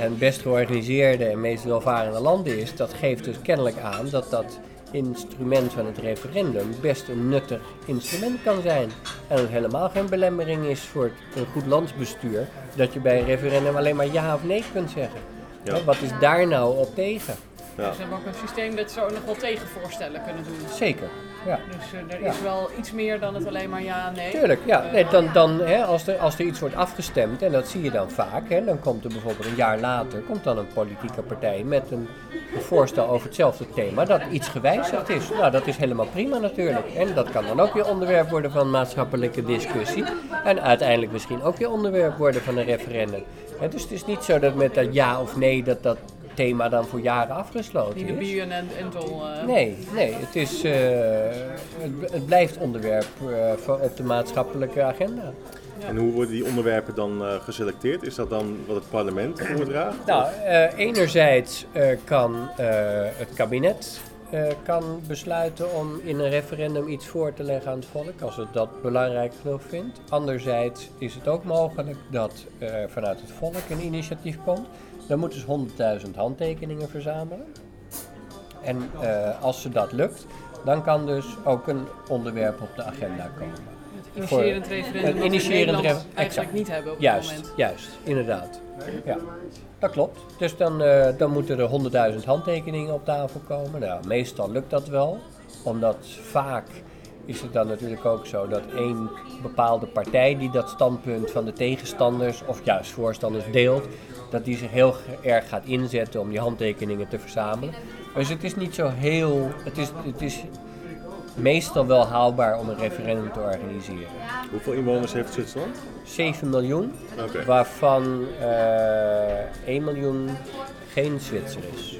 en best georganiseerde en meest welvarende landen is, dat geeft dus kennelijk aan dat dat instrument van het referendum best een nuttig instrument kan zijn. En het helemaal geen belemmering is voor een goed landsbestuur dat je bij een referendum alleen maar ja of nee kunt zeggen. Ja. Hè, Wat is daar nou op tegen? Ja. Dus we hebben ook een systeem dat ze ook nog wel tegenvoorstellen kunnen doen. Zeker. Ja. Dus eh, er Ja. is wel iets meer dan het alleen maar ja, nee. Tuurlijk, ja. Eh, Nee, dan, dan, hè, als, er, als er iets wordt afgestemd, en dat zie je dan vaak, hè, dan komt er bijvoorbeeld een jaar later komt dan een politieke partij met een, een voorstel over hetzelfde thema dat iets gewijzigd is. Nou, dat is helemaal prima natuurlijk. En dat kan dan ook weer onderwerp worden van maatschappelijke discussie. En uiteindelijk misschien ook weer onderwerp worden van een referendum. Hè, dus het is niet zo dat met dat ja of nee dat dat thema dan voor jaren afgesloten Niet de is. end all. eh, Nee, nee, het, is, eh, het, het blijft onderwerp eh, voor- op de maatschappelijke agenda. En hoe worden die onderwerpen dan eh, geselecteerd? Is dat dan wat het parlement voordraagt? Nou, eh, enerzijds eh, kan eh, het kabinet eh, kan besluiten om in een referendum iets voor te leggen aan het volk, als het dat belangrijk genoeg vindt. Anderzijds is het ook mogelijk dat eh, vanuit het volk een initiatief komt. Dan moeten ze 100.000 handtekeningen verzamelen. En eh, als ze dat lukt, dan kan dus ook een onderwerp op de agenda komen. Het initiërend Voor- referendum in initiërend Nederland ref- eigenlijk exact. niet hebben op Juist, dit moment. juist, inderdaad. Ja, dat klopt. Dus dan, eh, dan moeten er 100.000 handtekeningen op tafel komen. Nou, meestal lukt dat wel, omdat vaak is het dan natuurlijk ook zo dat één bepaalde partij die dat standpunt van de tegenstanders of juist voorstanders deelt, dat die zich heel erg gaat inzetten om die handtekeningen te verzamelen. Dus het is niet zo heel, het is, het is meestal wel haalbaar om een referendum te organiseren. Hoeveel inwoners heeft Zwitserland? 7 miljoen, waarvan eh 1 miljoen geen Zwitser is.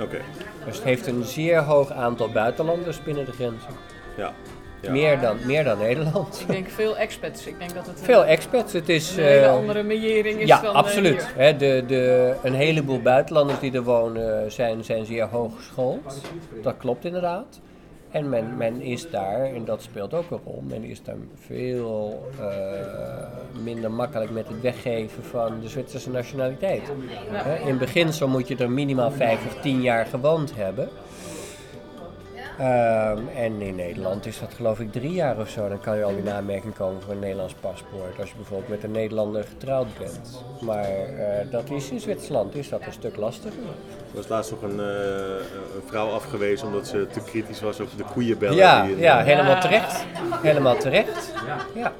Oké, Dus het heeft een zeer hoog aantal buitenlanders binnen de grenzen. ja. Ja. Meer, dan, meer dan Nederland. Ik denk veel expats. Ik denk dat het Veel expats. Het is, een hele eh, andere meiering is ja, dan eh, absoluut. de, de, een heleboel buitenlanders die er wonen zijn, zijn zeer hoog geschoold. Dat klopt inderdaad. En men, men is daar, en dat speelt ook een rol, men is daar veel eh, minder makkelijk met het weggeven van de Zwitserse nationaliteit. Hè, in beginsel moet je er minimaal vijf of tien jaar gewoond hebben. Ehm, en in Nederland is dat geloof ik drie jaar of zo. Dan kan je al in aanmerking komen voor een Nederlands paspoort. Als je bijvoorbeeld met een Nederlander getrouwd bent. Maar eh, dat is in Zwitserland is dat een stuk lastiger. Er was laatst nog een, eh, een vrouw afgewezen omdat ze te kritisch was over de koeienbellen. Ja, die ja, helemaal terecht. Helemaal terecht. Ja.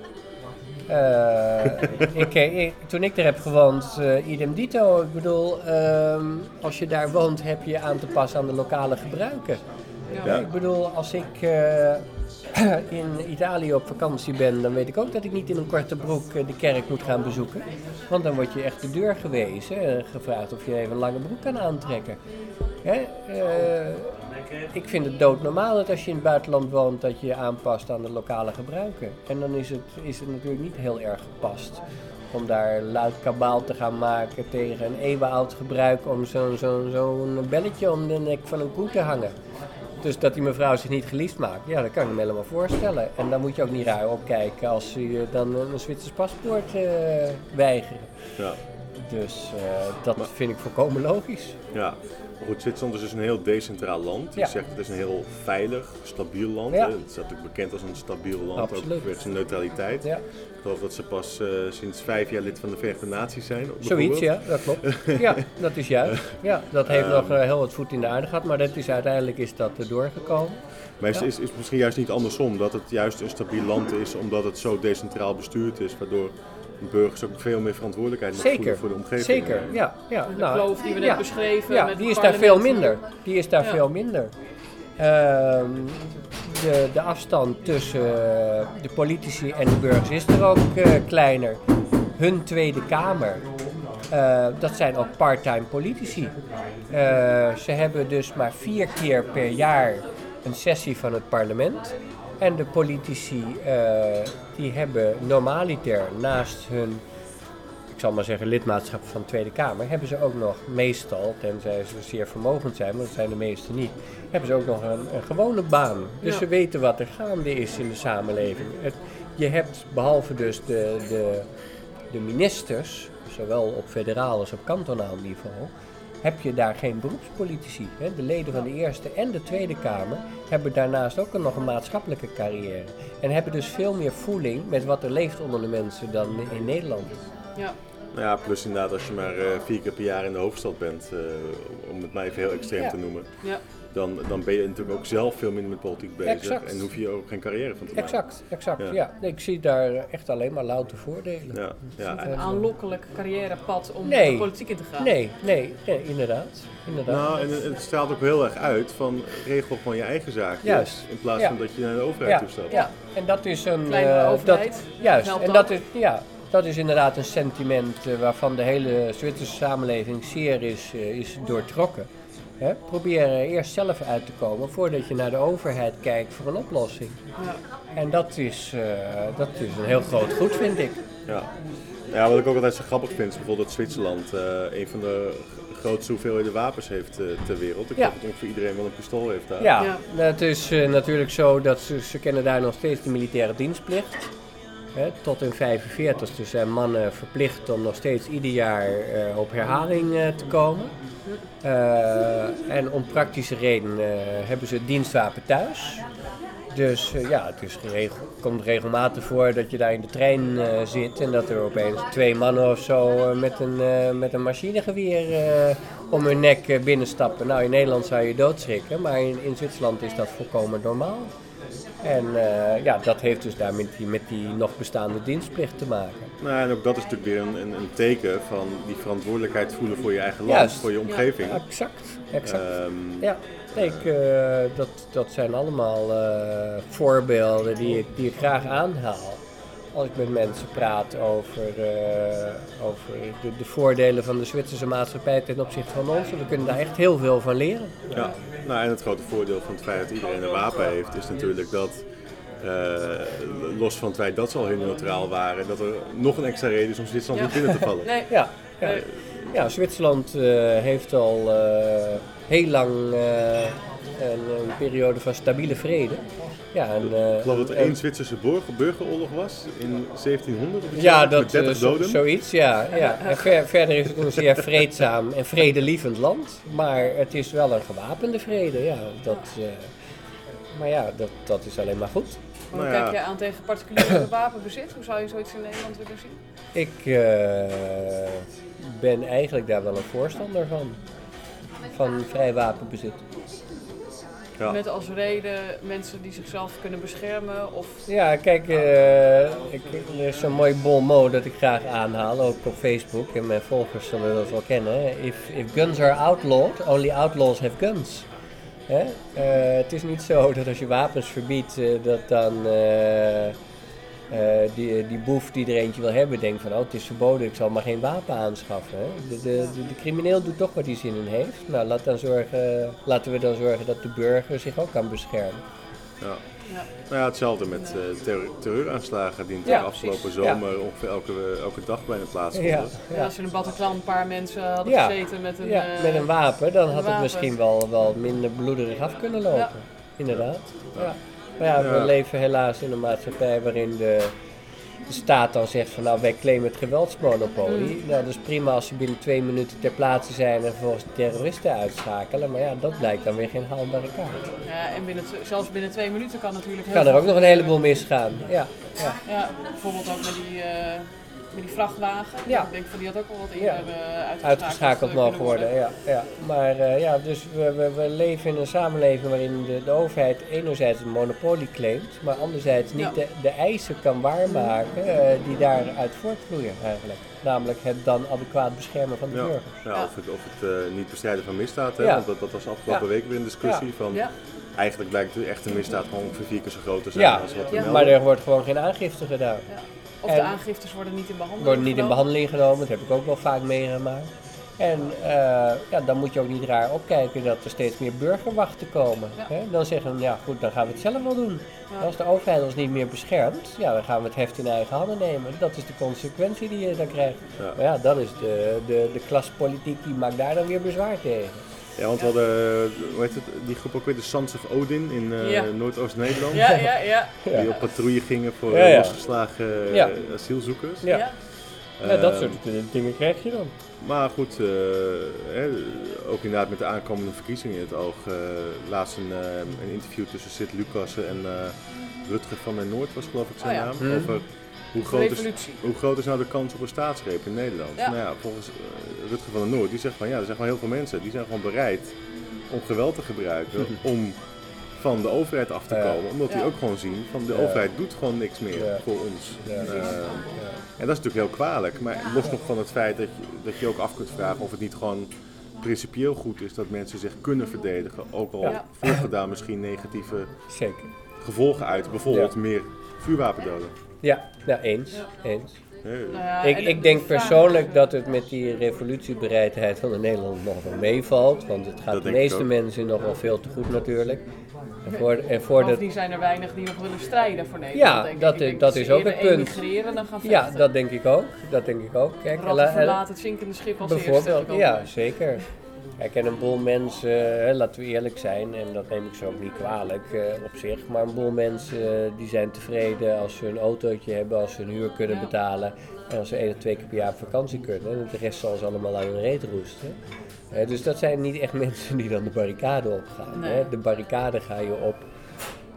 Eh, ik, ik, toen ik er heb gewoond, eh, idem dito. Ik bedoel, ehm, als je daar woont, heb je je aan te passen aan de lokale gebruiken. Ja. Ik bedoel, als ik eh, in Italië op vakantie ben, dan weet ik ook dat ik niet in een korte broek eh, de kerk moet gaan bezoeken. Want dan word je echt de deur gewezen en gevraagd of je even een lange broek kan aantrekken. Hè? eh, ik vind het doodnormaal dat als je in het buitenland woont, dat je je aanpast aan de lokale gebruiken. En dan is het, is het natuurlijk niet heel erg gepast om daar luid kabaal te gaan maken tegen een eeuwenoud gebruik om zo'n zo'n zo'n belletje om de nek van een koe te hangen. Dus dat die mevrouw zich niet geliefd maakt, ja, dat kan ik me helemaal voorstellen. En dan moet je ook niet raar opkijken als ze je dan een Zwitsers paspoort eh, weigeren. Ja. Dus eh, dat vind ik volkomen logisch. Ja, maar goed, Zwitserland is dus een heel decentraal land. Je Ja. zegt het is een heel veilig, stabiel land. Ja. Het staat natuurlijk bekend als een stabiel land, Absoluut. ook zijn neutraliteit. Ja. Ik geloof dat ze pas eh, sinds vijf jaar lid van de Verenigde Naties zijn. Zoiets, ja, dat klopt. Ja, dat is juist. Ja, dat heeft nog eh, heel wat voet in de aarde gehad, maar dat is, uiteindelijk is dat er doorgekomen. Maar is, is, is misschien juist niet andersom, dat het juist een stabiel land is omdat het zo decentraal bestuurd is, waardoor burgers ook veel meer verantwoordelijkheid mogen Zeker, voelen voor de omgeving. zeker, ja. ja De nou, kloof die we net ja. beschreven. Ja, met die is daar veel minder. Die is daar Ja. veel minder. Ehm, de, de afstand tussen eh, de politici en de burgers is er ook eh, kleiner. Hun Tweede Kamer, eh, dat zijn ook part-time politici. Eh, ze hebben dus maar vier keer per jaar een sessie van het parlement. En de politici eh, die hebben normaliter naast hun zal maar zeggen, lidmaatschap van de Tweede Kamer, hebben ze ook nog meestal, tenzij ze zeer vermogend zijn, maar dat zijn de meeste niet, hebben ze ook nog een, een gewone baan. Dus Ja. ze weten wat er gaande is in de samenleving. Het, je hebt behalve dus de, de, de ministers, zowel op federaal als op kantonaal niveau, heb je daar geen beroepspolitici. Hè? De leden van de Eerste en de Tweede Kamer hebben daarnaast ook nog een maatschappelijke carrière. En hebben dus veel meer voeling met wat er leeft onder de mensen dan in Nederland. Ja. Nou ja, plus inderdaad als je maar eh, vier keer per jaar in de hoofdstad bent, eh, om het maar even heel extreem Ja. te noemen, Ja. Dan, dan ben je natuurlijk ook zelf veel minder met politiek bezig Exact. en hoef je ook geen carrière van te maken. Exact, exact. Ja. Ja. Nee, ik zie daar echt alleen maar louter voordelen. Ja, ja. Een aanlokkelijk carrièrepad om Nee. de politiek in te gaan. Nee, nee, nee, inderdaad. inderdaad. Nou, en het- straalt ook heel erg uit van regel gewoon je eigen zaakjes. Juist. In plaats Ja. van dat je naar de overheid ja, toestapt. ja, en dat is een... Kleinere eh, overheid. Dat, juist, helpt en ook. dat is, ja, dat is inderdaad een sentiment eh, waarvan de hele Zwitserse samenleving zeer is, eh, is doortrokken. Hè? Probeer er eerst zelf uit te komen voordat je naar de overheid kijkt voor een oplossing. Ja. En dat is, eh, dat is een heel groot goed, vind ik. Ja. Ja, wat ik ook altijd zo grappig vind, is bijvoorbeeld dat Zwitserland eh, een van de grootste hoeveelheden wapens heeft eh, ter wereld. Ik Ja. geloof dat ongeveer iedereen wel een pistool heeft daar. Ja, Ja. het is eh, natuurlijk zo dat ze, ze kennen daar nog steeds de militaire dienstplicht. Tot in 45 dus zijn mannen verplicht om nog steeds ieder jaar eh, op herhaling eh, te komen. Eh, en om praktische redenen hebben ze het dienstwapen thuis. Dus ja, het is komt regelmatig voor dat je daar in de trein zit en dat er opeens twee mannen of zo met, een, met een machinegeweer om hun nek binnenstappen. Nou, in Nederland zou je doodschrikken, maar in, in Zwitserland is dat volkomen normaal. En eh, ja, dat heeft dus daar met die, met die nog bestaande dienstplicht te maken. Nou, en ook dat is natuurlijk weer een, een, een teken van die verantwoordelijkheid voelen voor je eigen land, Juist. voor je omgeving. Exact, exact. Ehm, Ja, ik, eh, dat, dat zijn allemaal eh, voorbeelden die ik, die ik graag aanhaal. Als ik met mensen praat over, eh, over de, de voordelen van de Zwitserse maatschappij ten opzichte van ons. We kunnen daar echt heel veel van leren. Ja, nou, en het grote voordeel van het feit dat iedereen een wapen heeft, is natuurlijk dat, eh, los van het feit dat ze al heel neutraal waren, dat er nog een extra reden is om Zwitserland Ja. niet binnen te vallen. Nee. Ja, ja. Ja Zwitserland eh, heeft al eh, heel lang eh, een, periode van stabiele vrede. Ja, en, eh, Ik geloof dat er en- één Zwitserse burger, burgeroorlog was in 1700 of iets Ja, dat, met 30 eh, doden. zoiets, ja. ja. En ver- verder is het een zeer vreedzaam en vredelievend land. Maar het is wel een gewapende vrede, ja. Dat, eh, maar ja, dat, dat is alleen maar goed. Maar hoe Nou ja. kijk je aan tegen particuliere wapenbezit? Hoe zou je zoiets in Nederland willen zien? Ik eh, ben eigenlijk daar wel een voorstander van. Van vrij wapenbezit. Ja. Met als reden mensen die zichzelf kunnen beschermen of... Ja, kijk, eh, ik, er is zo'n mooi bon mot dat ik graag aanhaal, ook op Facebook. En mijn volgers zullen dat wel kennen. If, if guns are outlawed, only outlaws have guns. Hè? Eh, het is niet zo dat als je wapens verbiedt, eh, dat dan die, die boef die er eentje wil hebben, denkt van oh het is verboden, ik zal maar geen wapen aanschaffen. Hè? De, de, de, de crimineel doet toch wat hij zin in heeft. Nou, laat dan zorgen, laten we dan zorgen dat de burger zich ook kan beschermen. Ja. Ja. Nou ja, hetzelfde met eh, terreur- terreuraanslagen die Ja, de afgelopen precies. zomer ongeveer elke, elke dag bijna plaatsvonden. Ja, ja. als in een Bataclan een paar mensen hadden Ja. gezeten met een... Ja, eh, met een wapen, dan een had het misschien wel, wel minder bloederig af kunnen lopen. Ja. Inderdaad. Ja. Maar ja, we leven helaas in een maatschappij waarin de, de staat dan zegt van nou wij claimen het geweldsmonopolie. Mm. Nou dat is prima als ze binnen twee minuten ter plaatse zijn en vervolgens de terroristen uitschakelen. Maar ja, dat blijkt dan weer geen haalbare kaart. Ja, en binnen, zelfs binnen twee minuten kan natuurlijk heel Kan er ook nog een heleboel misgaan. Ja, ja. Ja, bijvoorbeeld ook met die, eh, met die vrachtwagen. Ja. Ik denk van die had ook wel wat Ja. eerder eh, uitgeschakeld, uitgeschakeld eh, mogen kunnen worden. Ja, ja. Maar eh, ja, dus we, we, we leven in een samenleving waarin de, de overheid enerzijds een monopolie claimt, maar anderzijds niet Ja. de, de eisen kan waarmaken eh, die daaruit voortvloeien eigenlijk. Namelijk het dan adequaat beschermen van de Ja, burgers. ja, of het, of het eh, niet bestrijden van misdaad, hè? Ja. want dat, dat was afgelopen Ja. week weer een discussie. Ja. Van, Ja. Eigenlijk blijkt de echte misdaad gewoon ongeveer vier keer zo groot te zijn Ja, als wat we Ja. melden. maar er wordt gewoon geen aangifte gedaan. Ja. Of En- de aangiftes worden niet in behandeling Worden niet in genomen. behandeling genomen, dat heb ik ook wel vaak meegemaakt. En eh, ja, dan moet je ook niet raar opkijken dat er steeds meer burgerwachten komen. Ja. Hè? Dan zeggen we, ja goed, dan gaan we het zelf wel doen. Ja. Als de overheid ons niet meer beschermt, ja, dan gaan we het heft in eigen handen nemen. Dat is de consequentie die je dan krijgt. Ja. Maar ja, dan is de, de, de klaspolitiek, die maakt daar dan weer bezwaar tegen. Ja, want we hadden, hoe heet het, die groep ook weer, de Sons of Odin in eh, Ja. Noordoost-Nederland. Ja, ja, ja. Ja. Die op patrouille gingen voor Ja, eh, ja. losgeslagen eh, Ja. asielzoekers. Ja. Ja. Ja, dat Eh, soort dingen krijg je dan. Maar goed, eh, hè, ook inderdaad met de aankomende verkiezingen in het oog. eh, laatst een, eh, een interview tussen Sid Lucassen en eh, Rutger van der Noord was geloof ik zijn Oh ja. naam. Hmm. Over hoe groot, is, hoe groot is nou de kans op een staatsgreep in Nederland? Ja. Nou ja, volgens eh, Rutger van der Noord, die zegt van ja, er zijn gewoon heel veel mensen die zijn gewoon bereid om geweld te gebruiken om van de overheid af te Ja. komen. Omdat die ook gewoon zien van de Ja. overheid doet gewoon niks meer Ja. voor ons. En, eh, Ja. en dat is natuurlijk heel kwalijk. Maar los nog van het feit dat je, dat je ook af kunt vragen of het niet gewoon principieel goed is dat mensen zich kunnen verdedigen. Ook al Ja. voorgedaan misschien negatieve Zeker. gevolgen uit. Bijvoorbeeld Ja. meer vuurwapendoden. Ja, ja eens. Eens. Nou ja, Ik, ik de denk persoonlijk dat het met die revolutiebereidheid van de Nederlanders nog wel meevalt. Want het gaat Dat de denk meeste mensen nog wel veel te goed natuurlijk. En voor, en voor de, Bovendien zijn er weinig die nog willen strijden voor Nederland. Ja, denk ik. dat Ik is- denk dat ze is ook het punt. emigreren dan gaan ja, dat denk ik ook. Dat denk ik ook. Kijk, en- verlaten het zinkende schip als eerste. Ja, zeker. Kijk, en een boel mensen, hè, laten we eerlijk zijn, en dat neem ik ze ook niet kwalijk eh, op zich, maar een boel mensen eh, die zijn tevreden als ze een autootje hebben, als ze hun huur kunnen betalen en als ze één of twee keer per jaar op vakantie kunnen. En de rest zal ze allemaal aan hun reet roesten. Eh, dus dat zijn niet echt mensen die dan de barricade opgaan. Nee. Hè. De barricade ga je op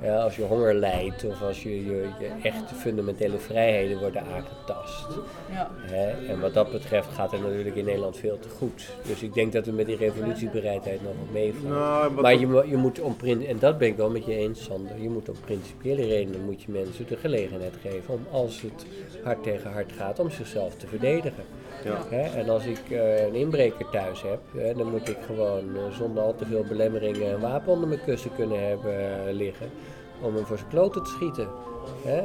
ja, als je honger lijdt of als je, je, je echte fundamentele vrijheden worden aangetast. Ja. Hè? En wat dat betreft gaat het natuurlijk in Nederland veel te goed. Dus ik denk dat we met die revolutiebereidheid nog wat meevallen. Nou, wat- maar je, je moet om prin- en dat ben ik wel met je eens, Sander. Je moet om principiële redenen moet je mensen de gelegenheid geven om als het hard tegen hard gaat, om zichzelf te verdedigen. Ja. Hè? En als ik eh, een inbreker thuis heb, hè, dan moet ik gewoon eh, zonder al te veel belemmeringen een wapen onder mijn kussen kunnen hebben eh, liggen om hem voor zijn kloten te schieten. Hè?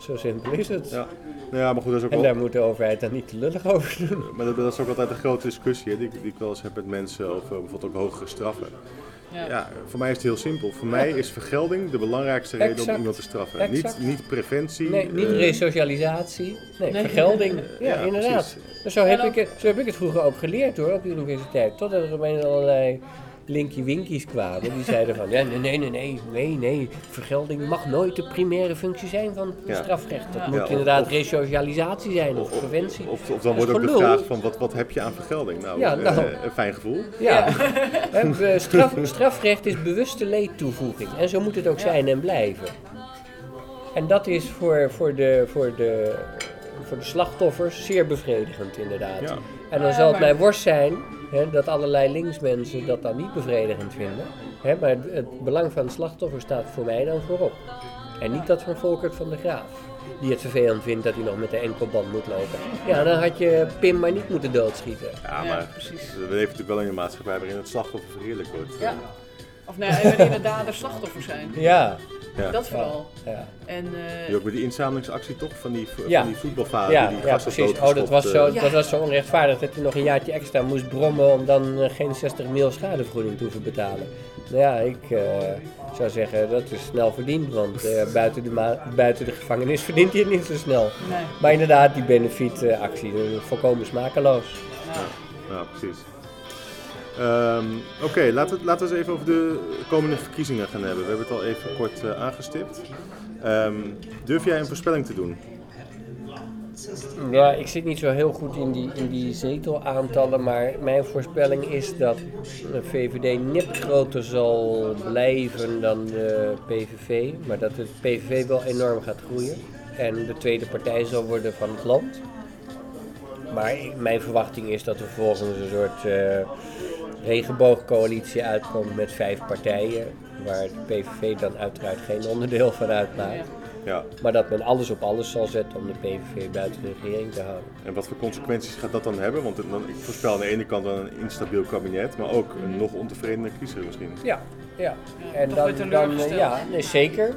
Zo simpel is het. Ja. Nou ja, maar goed, dat is ook En wel, daar moet de overheid dan niet te lullig over doen. maar dat, dat is ook altijd een grote discussie hè, die, ik- die ik wel eens heb met mensen over bijvoorbeeld ook hogere straffen. Ja. Ja, voor mij is het heel simpel. Voor mij is vergelding de belangrijkste reden om iemand te straffen. Exact. Niet, niet preventie. Nee, niet eh, resocialisatie. Nee, Nee. vergelding. Ja, Ja, inderdaad. Dus zo, heb ik het, zo heb ik het vroeger ook geleerd hoor, op de universiteit. Totdat er opeens allerlei linky winkies kwamen. Die zeiden van, ja, nee, nee, nee, nee, nee, nee. Vergelding mag nooit de primaire functie zijn van het Ja. strafrecht. Dat Ja. moet Ja, of- inderdaad of- resocialisatie zijn of preventie. Of, of dan wordt ook de vraag van wat, wat heb je aan vergelding? Nou, Ja, eh, nou. een fijn gevoel. Ja, straf, strafrecht is bewuste leedtoevoeging. En zo moet het ook zijn en blijven. En dat is voor, voor, de, voor, de, voor de slachtoffers zeer bevredigend, inderdaad. Ja. En dan Ja, zal het maar- mij worst zijn hè, dat allerlei linksmensen dat dan niet bevredigend vinden. Hè, maar het, het belang van het slachtoffer staat voor mij dan voorop. En niet dat van Volkert van der Graaf. Die het vervelend vindt dat hij nog met de enkelband moet lopen. Ja, dan had je Pim maar niet moeten doodschieten. Ja, Ja, maar precies. we leven natuurlijk wel in een maatschappij waarin het slachtoffer verheerlijkt wordt. Ja. Of nee, en wanneer de dader slachtoffer zijn. Ja, Ja. Dat vooral. ja. En eh, Die ook met die inzamelingsactie toch? Van die, van Ja. die voetbalvader Ja, die ja gasten precies. Oh, dat was, zo, doodgestopt, Ja. dat was zo onrechtvaardig dat hij nog een jaartje extra moest brommen om dan eh, geen 60 mil schadevergoeding te hoeven betalen. Nou ja, ik eh, zou zeggen dat is snel verdiend, want eh, buiten, de buiten de gevangenis verdient hij het niet zo snel. nee. Maar inderdaad, die benefietactie, eh, volkomen smakeloos. Ja. eh, Ja, precies. Ehm, Oké, laten, we, laten we eens even over de komende verkiezingen gaan hebben. We hebben het al even kort eh, aangestipt. Ehm, durf jij een voorspelling te doen? Ja, ik zit niet zo heel goed in die, in die zetelaantallen, maar mijn voorspelling is dat de VVD nipt groter zal blijven dan de PVV, maar dat de PVV wel enorm gaat groeien en de tweede partij zal worden van het land. Maar mijn verwachting is dat er vervolgens een soort eh, regenboogcoalitie uitkomt met vijf partijen, waar de PVV dan uiteraard geen onderdeel van uitmaakt. Ja. Maar dat men alles op alles zal zetten om de PVV buiten de regering te houden. En wat voor consequenties gaat dat dan hebben? Want dan, ik voorspel aan de ene kant een instabiel kabinet, maar ook een nog ontevredene kiezer misschien. Ja, ja. Ja, en dan, dan eh, ja, nee, zeker.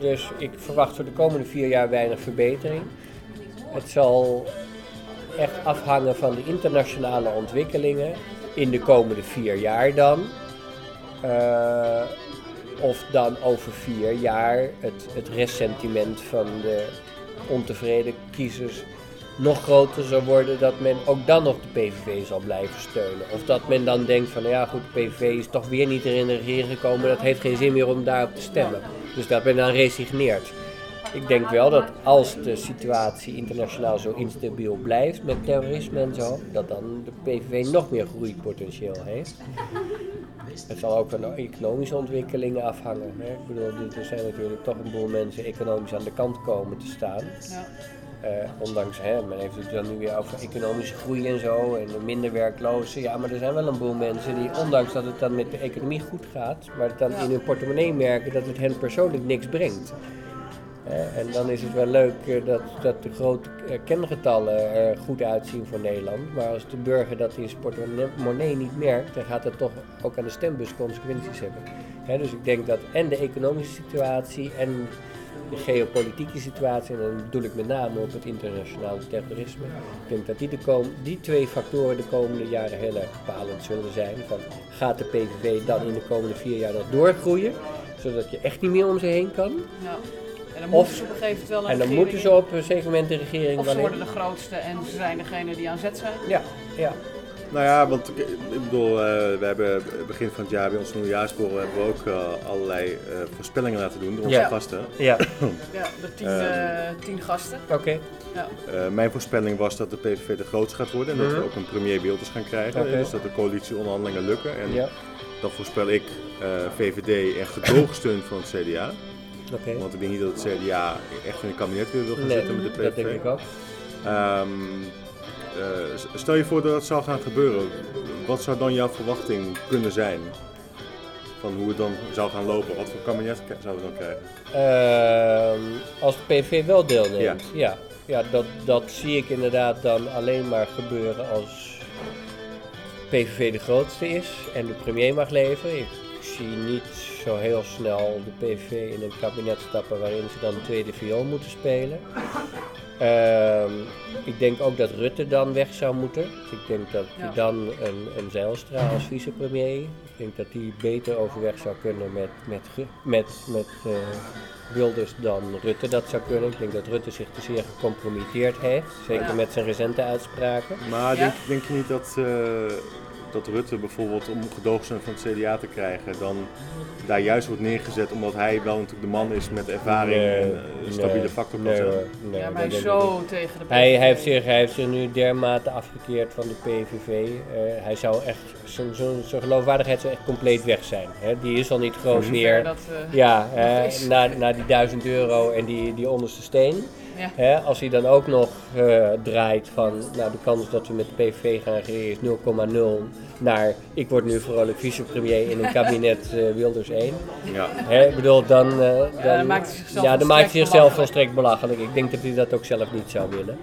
Dus ik verwacht voor de komende vier jaar weinig verbetering. Het zal echt afhangen van de internationale ontwikkelingen in de komende vier jaar dan. Eh, of dan over vier jaar het, het restsentiment van de ontevreden kiezers nog groter zal worden dat men ook dan nog de PVV zal blijven steunen. Of dat men dan denkt van ja goed, de PVV is toch weer niet erin de gekomen, dat heeft geen zin meer om daarop te stemmen. Dus dat men dan resigneert. Ik denk wel dat als de situatie internationaal zo instabiel blijft met terrorisme en zo, dat dan de PVV nog meer groeipotentieel heeft. Het zal ook van de economische ontwikkelingen afhangen. Hè? Ik bedoel, er zijn natuurlijk toch een boel mensen economisch aan de kant komen te staan. Ja. Eh, ondanks, hè, men heeft het dan nu weer over economische groei en zo en minder werklozen. Ja, maar er zijn wel een boel mensen die, ondanks dat het dan met de economie goed gaat, maar het dan Ja. in hun portemonnee merken dat het hen persoonlijk niks brengt. Eh, en dan is het wel leuk eh, dat, dat de grote eh, kengetallen er goed uitzien voor Nederland. Maar als de burger dat in portemonnee niet merkt, dan gaat dat toch ook aan de stembus consequenties hebben. Dus ik denk dat en de economische situatie en de geopolitieke situatie, en dan bedoel ik met name op het internationale terrorisme. Ik denk dat die twee factoren de komende jaren heel erg bepalend zullen zijn. Van, gaat de PVV dan in de komende vier jaar nog doorgroeien, zodat je echt niet meer om ze heen kan? Ja. En dan Of- moeten ze op een gegeven moment wel een En dan moeten ze op een moment de regering Of ze worden de grootste en ze zijn degene die aan zet zijn. Ja, ja. Nou ja, want ik, ik bedoel, eh, we hebben begin van het jaar bij ons nieuwjaarsborrel hebben we ook eh, allerlei eh, voorspellingen laten doen door onze Ja. gasten. Ja, Ja, de tien, Ehm. eh, tien gasten. oké. Ja. Eh, mijn voorspelling was dat de PVV de grootste gaat worden en dat we Mhm. ook een premier Wilders gaan krijgen. Dus dat de coalitieonderhandelingen lukken. En Ja, dan voorspel ik eh, VVD en gedoogsteun van het CDA. Want ik denk niet dat het CDA echt in het kabinet weer wil gaan Nee, zitten met de PVV. dat denk ik ook. Ehm, eh, stel je voor dat dat zou gaan gebeuren. Wat zou dan jouw verwachting kunnen zijn? Van hoe het dan zou gaan lopen? Wat voor kabinet zouden we dan krijgen? Ehm, als de PV wel deelneemt, ja. ja. dat, dat zie ik inderdaad dan alleen maar gebeuren als PVV de grootste is en de premier mag leveren. Ik zie niet zo heel snel de PVV in een kabinet stappen waarin ze dan tweede viool moeten spelen. Ehm, ik denk ook dat Rutte dan weg zou moeten. Ik denk dat Ja. dan een, een Zijlstra als vicepremier. Ik denk dat die beter overweg zou kunnen met, met, met, met eh, Wilders dan Rutte dat zou kunnen. Ik denk dat Rutte zich te zeer gecompromitteerd heeft. Zeker Ja. met zijn recente uitspraken. Maar Ja? denk, denk je niet dat, eh, dat Rutte bijvoorbeeld om gedoogsteun van het CDA te krijgen, dan daar juist wordt neergezet omdat hij wel natuurlijk de man is met ervaring Nee, en een stabiele nee, factor kan nee, zijn? hoor, nee, ja, dat maar hij zo tegen de PVV. Hij, hij, heeft zich, hij heeft zich nu dermate afgekeerd van de PVV. Eh, hij zou echt, zijn zijn- zijn geloofwaardigheid zou echt compleet weg zijn. Hè? Die is al niet groot meer. Dat, eh, Ja, is. na, na die 1000 euro en die, die onderste steen. Ja. Hè, als hij dan ook nog eh, draait van, nou de kans dat we met de PVV gaan regeren is 0,0 naar ik word nu vrolijk vicepremier in een kabinet eh, Wilders 1. Ja. Hè, ik bedoel, dan, eh, dan, dan maakt hij zichzelf ja, dan maakt hij volstrekt zichzelf belachelijk. volstrekt belachelijk. Ik denk dat hij dat ook zelf niet zou willen.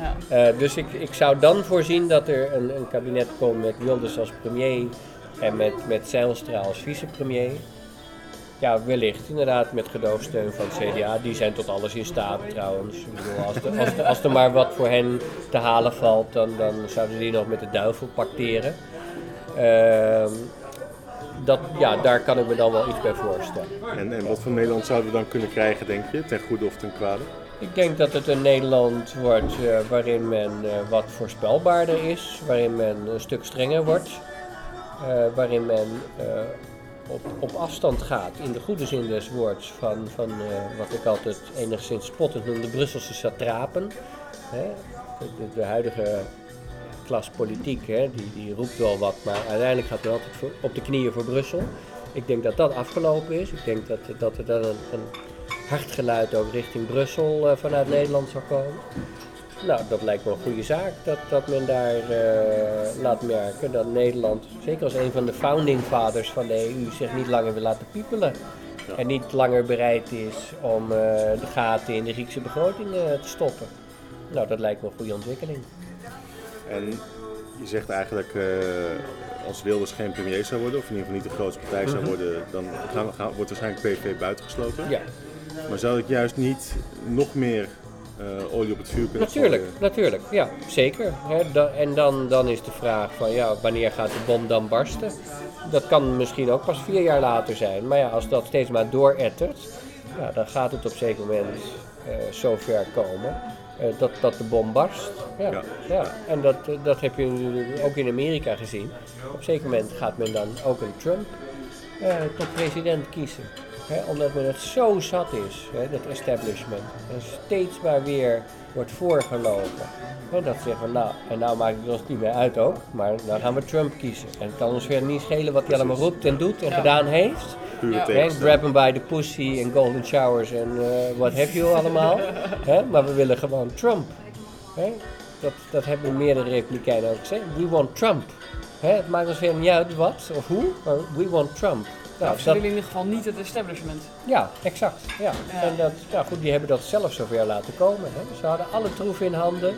Ja. Eh, dus ik, ik zou dan voorzien dat er een, een kabinet komt met Wilders als premier en met, met Zijlstra als vicepremier. Ja, wellicht inderdaad met gedoogsteun van het CDA. Die zijn tot alles in staat trouwens. Ik bedoel, als, er, als, er, als er maar wat voor hen te halen valt, dan, dan zouden die nog met de duivel pacteren. Ehm, dat, ja, daar kan ik me dan wel iets bij voorstellen. En, en wat voor Nederland zouden we dan kunnen krijgen, denk je? Ten goede of ten kwade? Ik denk dat het een Nederland wordt eh, waarin men eh, wat voorspelbaarder is, waarin men een stuk strenger wordt, eh, waarin men op, op afstand gaat, in de goede zin des woords, van, van eh, wat ik altijd enigszins spottend noem de Brusselse satrapen. Hè? De, de, huidige klas politiek? Die, die roept wel wat, maar uiteindelijk gaat hij altijd voor- op de knieën voor Brussel. Ik denk dat dat afgelopen is. Ik denk dat, dat er dan een, een hard geluid ook richting Brussel eh, vanuit Nederland zal komen. Nou, dat lijkt me een goede zaak dat, dat men daar eh, laat merken dat Nederland, zeker als een van de founding fathers van de EU, zich niet langer wil laten piepelen. En niet langer bereid is om eh, de gaten in de Griekse begroting eh, te stoppen. Nou, dat lijkt me een goede ontwikkeling. En je zegt eigenlijk, als Wilders geen premier zou worden, of in ieder geval niet de grootste partij zou worden, dan gaan, gaan, wordt waarschijnlijk PVV buitengesloten. Ja, Maar zou het juist niet nog meer eh, olie op het vuur kunnen Natuurlijk, gooien. natuurlijk, ja, zeker. Da- en dan, dan is de vraag van ja, wanneer gaat de bom dan barsten? Dat kan misschien ook pas vier jaar later zijn. Maar ja, als dat steeds maar doorettert, ja, dan gaat het op een zeker moment eh zover komen eh, dat, dat de bom barst. Ja, Ja. ja. En dat, dat heb je ook in Amerika gezien. Op een zeker moment gaat men dan ook een Trump tot president kiezen. Hè, omdat men het zo zat is, hè, dat establishment. En steeds maar weer wordt voorgelopen. Hè, dat zeggen van nou, en nou maakt het ons niet meer uit ook, maar dan gaan we Trump kiezen. En het kan ons verder niet schelen wat hij allemaal roept en doet en Ja. gedaan heeft. Ja. Hè, tegenstelling. grab him by the pussy en golden showers en eh, wat have you allemaal. Hè, maar we willen gewoon Trump. Hè? Dat, dat hebben meerdere republikeinen ook gezegd. We want Trump. Hè, het maakt ons verder niet uit wat of hoe, maar we want Trump. Nou, Of ze dat- willen in ieder geval niet het establishment. ja, exact. Ja. Ja. En dat, nou goed, die hebben dat zelf zover laten komen. Hè. Ze hadden alle troef in handen.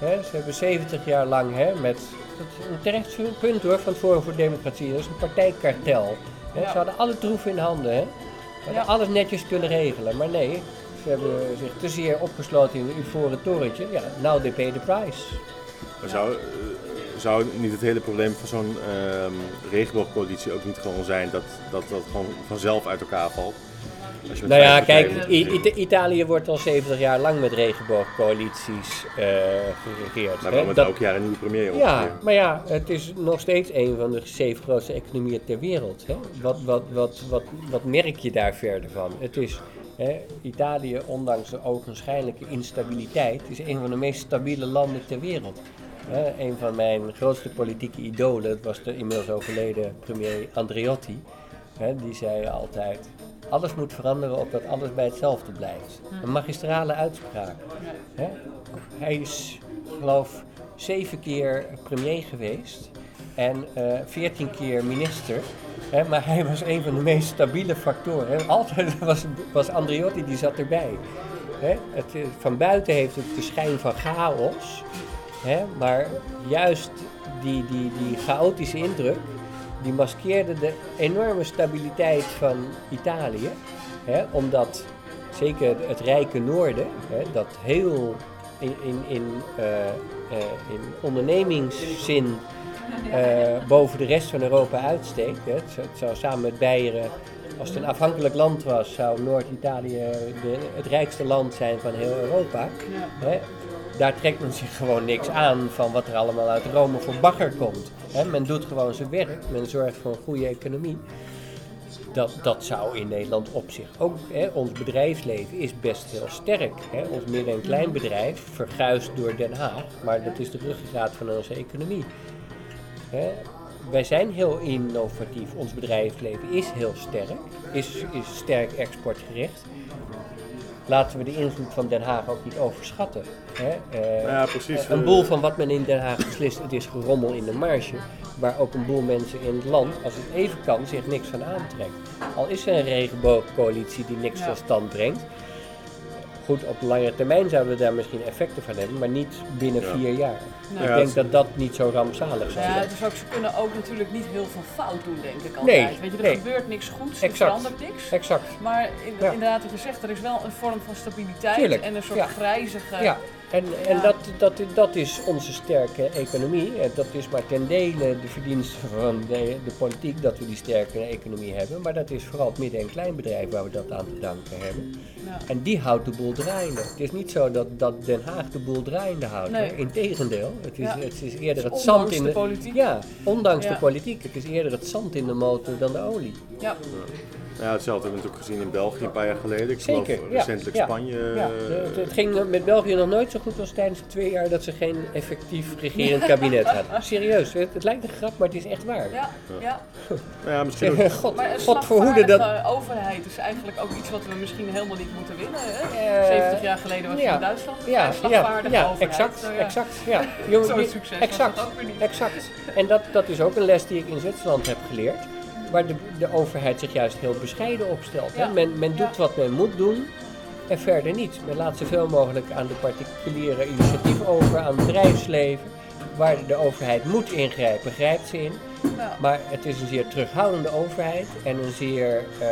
Hè. Ze hebben 70 jaar lang hè, met, dat is terecht punt hoor, van het Forum voor Democratie, dat is een partijkartel. Hè. Ja. Ze hadden alle troef in handen. Hè. Ze hadden Ja. alles netjes kunnen regelen, maar nee, ze hebben zich te zeer opgesloten in een ivoren torentje. Ja, now they pay the price. Maar Zou, eh, zou niet het hele probleem van zo'n ehm, regenboogcoalitie ook niet gewoon zijn dat, dat dat gewoon vanzelf uit elkaar valt? Nou ja, kijk, Italië wordt al 70 jaar lang met regenboogcoalities eh geregeerd. Maar wel met Dat- elk jaar een nieuwe premier Ja, maar ja, het is nog steeds een van de zeven grootste economieën ter wereld. Hè? Wat, wat, wat, wat, wat merk je daar verder van? Het is, hè, Italië, ondanks de ogenschijnlijke instabiliteit, is een van de meest stabiele landen ter wereld. Hè, een van mijn grootste politieke idolen, dat was de inmiddels overleden premier Andreotti. Hè, die zei altijd, alles moet veranderen opdat alles bij hetzelfde blijft. Een magistrale uitspraak. Hè? Hij is, geloof zeven keer premier geweest en eh, veertien keer minister. Hè? Maar hij was een van de meest stabiele factoren. Hè? Altijd was, was Andreotti, die zat erbij. Hè? Het, is- van buiten heeft het de schijn van chaos. Maar juist die, die, die chaotische indruk, die maskeerde de enorme stabiliteit van Italië. Omdat zeker het rijke noorden, dat heel in, in, in, eh, eh, in ondernemingszin eh, boven de rest van Europa uitsteekt. Het, zou- het zou samen met Beieren, als het een afhankelijk land was, zou Noord-Italië het rijkste land zijn van heel Europa. Ja. Hè. Daar trekt men zich gewoon niks aan van wat er allemaal uit Rome voor bagger komt. Hè. Men doet gewoon zijn werk, men zorgt voor een goede economie. Dat, dat zou in Nederland op zich ook. Hè. Ons bedrijfsleven is best heel sterk. Hè. Ons midden- en kleinbedrijf, verguisd door Den Haag, maar dat is de ruggengraat van onze economie. Hè. Wij zijn heel innovatief. Ons bedrijfsleven is heel sterk, is, is sterk exportgericht. Laten we de invloed van Den Haag ook niet overschatten. Hè. Eh, Ja, precies. een boel van wat men in Den Haag beslist, het is gerommel in de marge. Waar ook een boel mensen in het land, als het even kan, zich niks van aantrekt. Al is er een regenboogcoalitie die niks Ja. tot stand brengt. Goed, op langere termijn zouden we daar misschien effecten van hebben, maar niet binnen Ja. vier jaar. Nee. Ik Ja, denk het- dat dat niet zo rampzalig zou Ja, zijn. dus ook, ze kunnen ook natuurlijk niet heel veel fout doen, denk ik altijd. Nee, Weet je, er nee. gebeurt niks goeds, er Exact. verandert niks. Exact. Maar in- Ja. inderdaad, wat je zegt, er is wel een vorm van stabiliteit Tuurlijk, en een soort ja. grijzige... Ja, en, en Ja. dat, dat, dat is onze sterke economie. En dat is maar ten dele de verdienste van de, de politiek dat we die sterke economie hebben. Maar dat is vooral het midden- en kleinbedrijf waar we dat aan te danken hebben. Ja. En die houdt de boel draaiende. Het is niet zo dat, dat Den Haag de boel draaiende houdt. Nee. Integendeel, het is, Ja. het is eerder het Dus zand in de de politiek. Ja, ondanks Ja. de politiek. Het is eerder het zand in de motor dan de olie. Ja. Ja, hetzelfde hebben we natuurlijk gezien in België een paar jaar geleden. Ik geloof Zeker, ja, recentelijk ja, Spanje. Ja, eh, het, het ging met België nog nooit zo goed als tijdens de twee jaar dat ze geen effectief regerend kabinet hadden. Serieus, het, het lijkt een grap, maar het is echt waar. Ja, ja. nou ja, misschien ook, God, Maar een God verhoede dat. overheid is eigenlijk ook iets wat we misschien helemaal niet moeten willen. Hè? Eh, 70 jaar geleden was je ja. in Duitsland. Ja, Ja, ja, slagvaardige ja, overheid. exact, Nou ja. exact, ja. Je- succes was exact, het ook weer niet. exact. En dat, dat is ook een les die ik in Zwitserland heb geleerd, waar de, de overheid zich juist heel bescheiden opstelt. hè. Ja. Men, men doet wat men moet doen en verder niet. Men laat zoveel mogelijk aan de particuliere initiatief over, aan het bedrijfsleven. Waar de overheid moet ingrijpen, grijpt ze in. Ja. Maar het is een zeer terughoudende overheid en een zeer eh,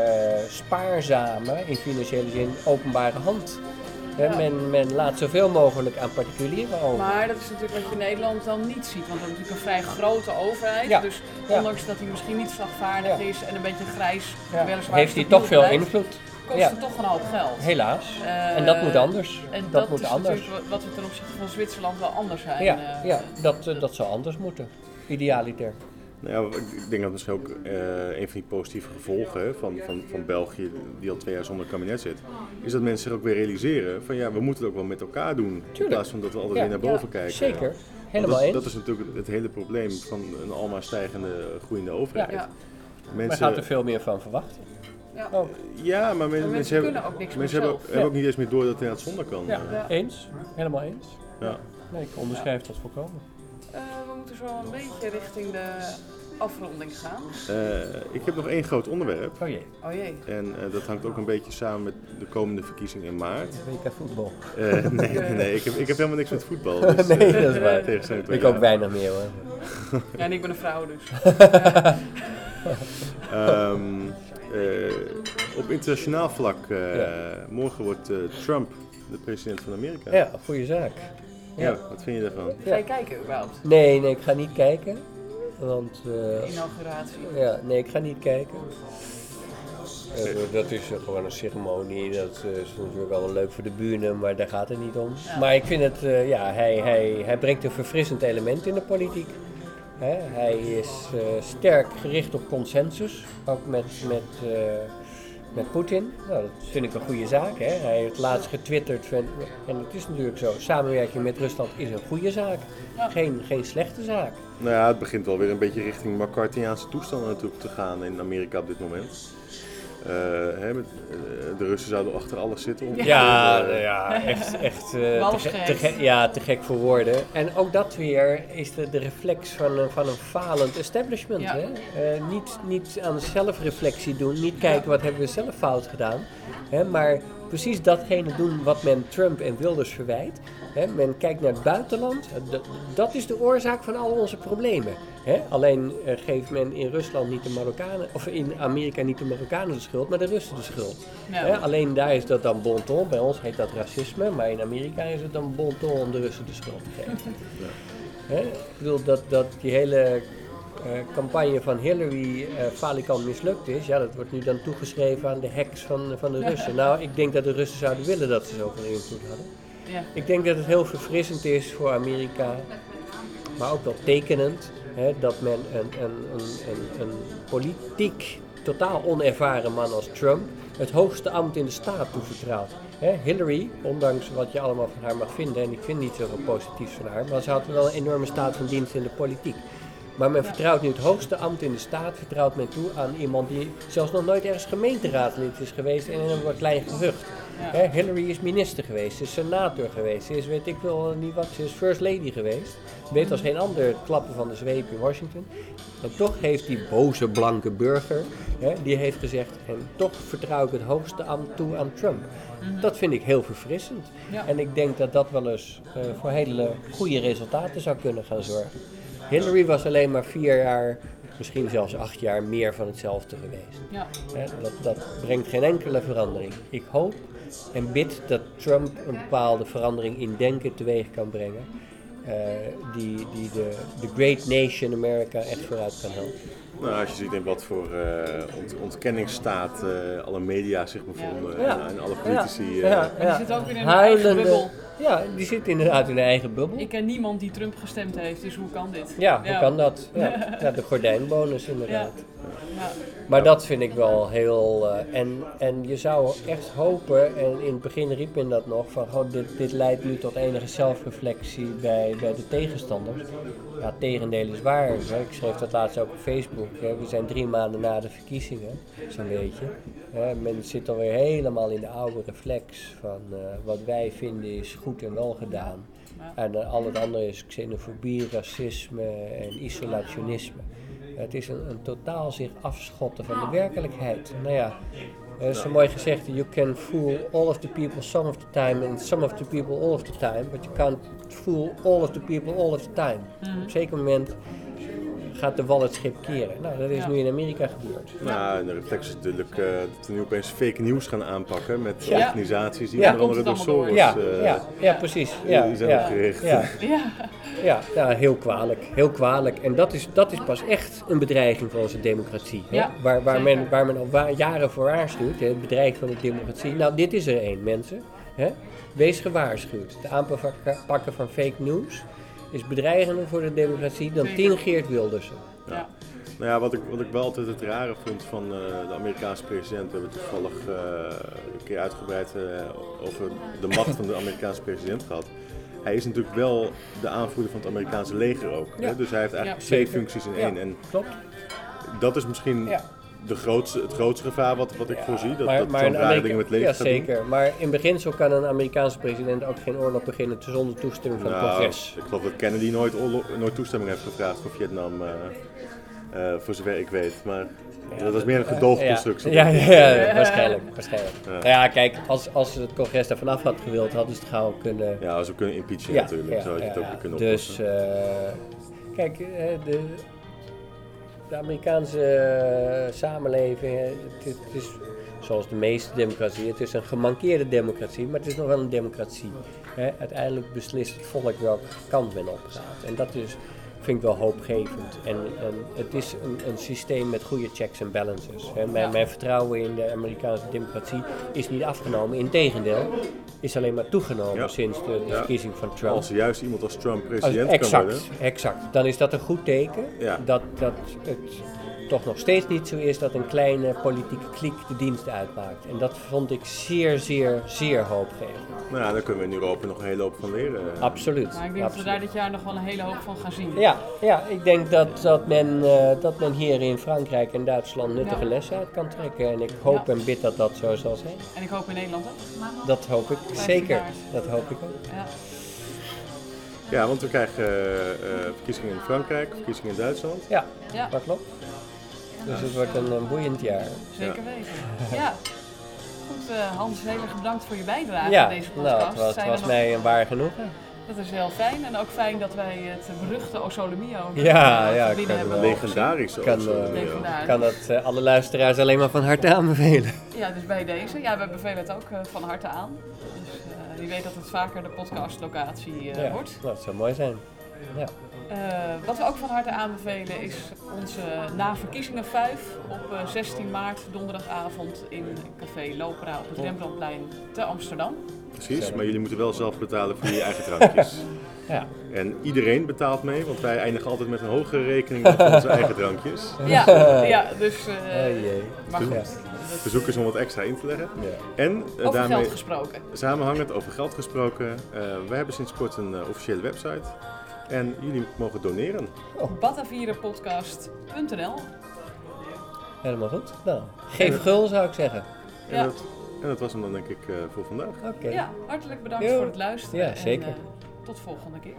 spaarzame, in financiële zin, openbare hand. Men, men laat zoveel mogelijk aan particulieren over. Maar dat is natuurlijk wat je in Nederland dan niet ziet. Want we hebben natuurlijk een vrij grote overheid. Ja. Dus Ja. ondanks dat hij misschien niet slagvaardig Ja. is en een beetje grijs, weliswaar Heeft hij toch veel blijft, invloed? kost het toch een hoop geld. Helaas. Eh, en dat moet anders. En dat, dat, moet is anders. natuurlijk wat we ten opzichte van Zwitserland wel anders zijn. Ja, eh. ja dat, eh, dat zou anders moeten. Idealiter. Nou ja, ik denk dat misschien ook eh, een van die positieve gevolgen van, van, van België, die al twee jaar zonder kabinet zit, is dat mensen zich ook weer realiseren van ja, we moeten het ook wel met elkaar doen. In plaats van dat we altijd Ja, weer naar boven ja, kijken. Zeker. Helemaal dat, eens. dat is natuurlijk het hele probleem van een almaar stijgende, groeiende overheid. Ja. Men Mensen, gaat er veel meer van verwachten. Ja. Ja, maar, men- Maar mensen, mensen hebben, kunnen ook niks meer mensen hebben, ook, hebben ook niet eens meer door dat het inderdaad zonder kan. Ja, Ja. eens. Helemaal eens. ja. Nee, ik onderschrijf dat volkomen. Eh, we moeten zo een beetje richting de afronding gaan. Eh, ik heb nog één groot onderwerp. Oh jee, Oh jee. En eh, dat hangt ook een beetje samen met de komende verkiezingen in maart. WK voetbal. Eh, nee, nee, nee, ik heb, ik heb helemaal niks met voetbal. Dus, nee, dat is waar. Ik ook weinig meer hoor. Ja, en ik ben een vrouw dus. Ehm, eh, op internationaal vlak, eh, Ja. morgen wordt eh, Trump de president van Amerika. Ja, goede zaak. Ja, wat vind je daarvan? Ga je kijken überhaupt? Nee, nee, ik ga niet kijken. Want, eh, Inauguratie. ja, nee, ik ga niet kijken. Eh, dat is gewoon een ceremonie. Dat eh, is natuurlijk wel leuk voor de buren, maar daar gaat het niet om. Ja. Maar ik vind het, eh, ja, hij, hij, hij brengt een verfrissend element in de politiek. Hè, hij is eh, sterk gericht op consensus, ook met, met, eh, met Poetin. Nou, dat vind ik een goede zaak. Hè. Hij heeft laatst getwitterd, van, en het is natuurlijk zo, samenwerking met Rusland is een goede zaak. Geen, geen slechte zaak. Nou ja, het begint wel weer een beetje richting McCarthyaanse toestanden natuurlijk te gaan in Amerika op dit moment. Eh, hè, met, eh, de Russen zouden achter alles zitten. ongeveer. Ja, Eh, ja echt, echt eh, te, ja, te gek voor woorden. En ook dat weer is de, de reflex van een, van een falend establishment. Ja. Hè? Eh, niet, niet aan zelfreflectie doen, niet kijken wat hebben we zelf fout gedaan. Hè? Maar precies datgene doen wat men Trump en Wilders verwijt. Hè? Men kijkt naar het buitenland. Dat is de oorzaak van al onze problemen. Hè? Alleen eh, geeft men in Rusland niet de Marokkanen, of in Amerika niet de Marokkanen de schuld, maar de Russen de schuld. Ja. Hè, alleen daar is dat dan bon ton. Bij ons heet dat racisme, maar in Amerika is het dan bon ton om de Russen de schuld te geven. Hè, ik bedoel dat, dat die hele eh, campagne van Hillary eh falikant mislukt is, ja, dat wordt nu dan toegeschreven aan de hacks van, van de Russen. Nou, ik denk dat de Russen zouden willen dat ze zoveel invloed hadden. Ja. Ik denk dat het heel verfrissend is voor Amerika, maar ook wel tekenend, dat men een, een, een, een, politiek totaal onervaren man als Trump het hoogste ambt in de staat toevertrouwt. Hè, Hillary, ondanks wat je allemaal van haar mag vinden, en ik vind niet zoveel positiefs van haar, maar ze had wel een enorme staat van dienst in de politiek. Maar men vertrouwt nu het hoogste ambt in de staat, vertrouwt men toe aan iemand die zelfs nog nooit ergens gemeenteraadslid is geweest en in een klein gehucht. Hè, Hillary is minister geweest, ze is senator geweest, ze is weet ik wel niet wat, ze is first lady geweest. Weet als geen ander het klappen van de zweep in Washington. En toch heeft die boze blanke burger, hè, die heeft gezegd, en toch vertrouw ik het hoogste ambt toe aan Trump. Dat vind ik heel verfrissend. Ja. En ik denk dat dat wel eens eh, voor hele goede resultaten zou kunnen gaan zorgen. Hillary was alleen maar vier jaar, misschien zelfs acht jaar meer van hetzelfde geweest. Ja. Hè, dat, dat brengt geen enkele verandering. Ik hoop en bid dat Trump een bepaalde verandering in denken teweeg kan brengen. eh, die die de, de great nation America echt vooruit kan helpen. Nou, als je ziet in wat voor eh, ont- ontkenningsstaat eh, alle media zich bevonden Ja. en alle politici. eh, ja, die zit ook weer in eigen bubbel. Ja, die zit inderdaad in hun eigen bubbel. Ik ken niemand die Trump gestemd heeft, dus hoe kan dit? ja, hoe kan dat? Ja, ja de gordijnbonus inderdaad. Ja. Maar dat vind ik wel heel. eh, en, en je zou echt hopen, en in het begin riep men dat nog, van goh, dit, dit leidt nu tot enige zelfreflectie bij, bij de tegenstanders. Ja, het tegendeel is waar. Hè. Ik schreef dat laatst ook op Facebook. Hè. We zijn drie maanden na de verkiezingen, zo'n beetje. Hè. Men zit alweer helemaal in de oude reflex van eh, wat wij vinden is goed en wel gedaan. Ja. En eh, al het andere is xenofobie, racisme en isolationisme. Het is een, een totaal zich afschotten van de werkelijkheid. Nou ja, er is zo mooi gezegd, you can fool all of the people some of the time and some of the people all of the time, but you can't fool all of the people all of the time. Op een zeker moment gaat de wal het schip keren. Nou, dat is Ja. nu in Amerika gebeurd. Nou, en de reflex is natuurlijk eh, dat we nu opeens fake nieuws gaan aanpakken met Ja. organisaties die Ja. onder andere door Soros Ja, eh, ja, ja, precies. Ja, die zijn ja, opgericht. ja, Ja, ja, ja, heel kwalijk. Heel kwalijk. En dat is, dat is pas echt een bedreiging van onze democratie. Hè? Ja, waar, waar, men, waar men al wa- jaren voor waarschuwt, hè? het bedreiging van de democratie. Nou, dit is er één, mensen. Hè? Wees gewaarschuwd. Het aanpakken van fake news is bedreigender voor de democratie dan tien Geert Wildersen. ja. Nou ja, wat ik, wat ik wel altijd het rare vond van eh, de Amerikaanse president, we hebben toevallig eh, een keer uitgebreid eh, over de macht van de Amerikaanse president gehad. Hij is natuurlijk wel de aanvoerder van het Amerikaanse leger ook. Ja. Hè? Dus hij heeft eigenlijk Ja, twee functies in Ja. één. En Klopt. dat is misschien Ja. De grootste, het grootste gevaar wat, wat ik Ja, voorzie. Dat, maar, dat maar Trump een rare dingen met leger Ja, zeker. Maar in beginsel kan een Amerikaanse president ook geen oorlog beginnen zonder toestemming van het Nou, congres. ik geloof dat Kennedy nooit, oorlog- nooit toestemming heeft gevraagd voor Vietnam, eh, eh, voor zover ik weet. Maar dat was meer een gedoogconstructie. Ja, ja, ja, waarschijnlijk. waarschijnlijk. Ja. Nou ja, kijk, als, als het congres er vanaf had gewild, hadden ze het gauw kunnen... Ja, als we kunnen impeachen natuurlijk, ja, zo had je het ook kunnen Dus, oplossen. eh, kijk, eh, de, de Amerikaanse eh, samenleving, eh, het, is zoals de meeste democratieën, het is een gemankeerde democratie, maar het is nog wel een democratie. Hè? Uiteindelijk beslist het volk welke kant men op gaat. En dat is, vind ik wel hoopgevend. En, en het is een, een systeem met goede checks en balances. Hè? Mijn, Ja. mijn vertrouwen in de Amerikaanse democratie is niet afgenomen. Integendeel, is alleen maar toegenomen Ja. sinds de, de Ja. verkiezing van Trump. Als er juist iemand als Trump Als- president kan exact, worden. exact. Dan is dat een goed teken Ja. dat, dat het toch nog steeds niet zo is dat een kleine politieke kliek de dienst uitmaakt. En dat vond ik zeer, zeer, zeer hoopgevend. Nou ja, daar kunnen we in Europa nog een hele hoop van leren. Absoluut. Maar ik denk dat we daar dit jaar nog wel een hele hoop van gaan zien. Ja, ja, ik denk dat, dat, men, eh, dat men hier in Frankrijk en Duitsland nuttige Ja. lessen uit kan trekken. En ik hoop Ja. en bid dat dat zo zal zijn. En ik hoop in Nederland ook. Dat hoop ik 15 zeker. Dat hoop ik ook. Ja. Ja, want we krijgen eh, eh, verkiezingen in Frankrijk, verkiezingen in Duitsland. Ja, ja, dat klopt. Dus het wordt een, eh, boeiend jaar. zeker weten. Ja. Goed, eh, Hans, heel erg bedankt voor je bijdrage Ja, aan deze podcast. nou, het was, het mij een waar genoegen. Dat is heel fijn. En ook fijn dat wij het beruchte Osolemio Ja, eh, ja, hebben wel. mogen Legendarisch ook. Kan, eh. Legendarisch. kan dat eh, alle luisteraars alleen maar van harte aanbevelen. Ja, dus bij deze. Ja, we bevelen het ook eh, van harte aan. Dus eh, wie weet dat het vaker de podcastlocatie eh, ja, wordt. dat zou mooi zijn. Ja. Eh, wat we ook van harte aanbevelen is onze na verkiezingen 5 op eh, 16 maart donderdagavond in Café Lopera op het Rembrandtplein te Amsterdam. Precies, maar jullie moeten wel zelf betalen voor je eigen drankjes. Ja. En iedereen betaalt mee, want wij eindigen altijd met een hogere rekening dan voor onze eigen drankjes. Ja, ja dus. eh, Oh jee. maar goed, Ja. dat- Verzoekers om wat extra in te leggen. Ja. En eh, over daarmee geld gesproken. samenhangend over geld gesproken. eh wij hebben sinds kort een eh, officiële website. En jullie mogen doneren. Batavierenpodcast.nl Helemaal goed. Nou, geef gul zou ik zeggen. En, Ja. dat, en dat was hem dan denk ik eh, voor vandaag. Oké. Ja, hartelijk bedankt voor het luisteren. Ja, zeker. En, eh, tot volgende keer.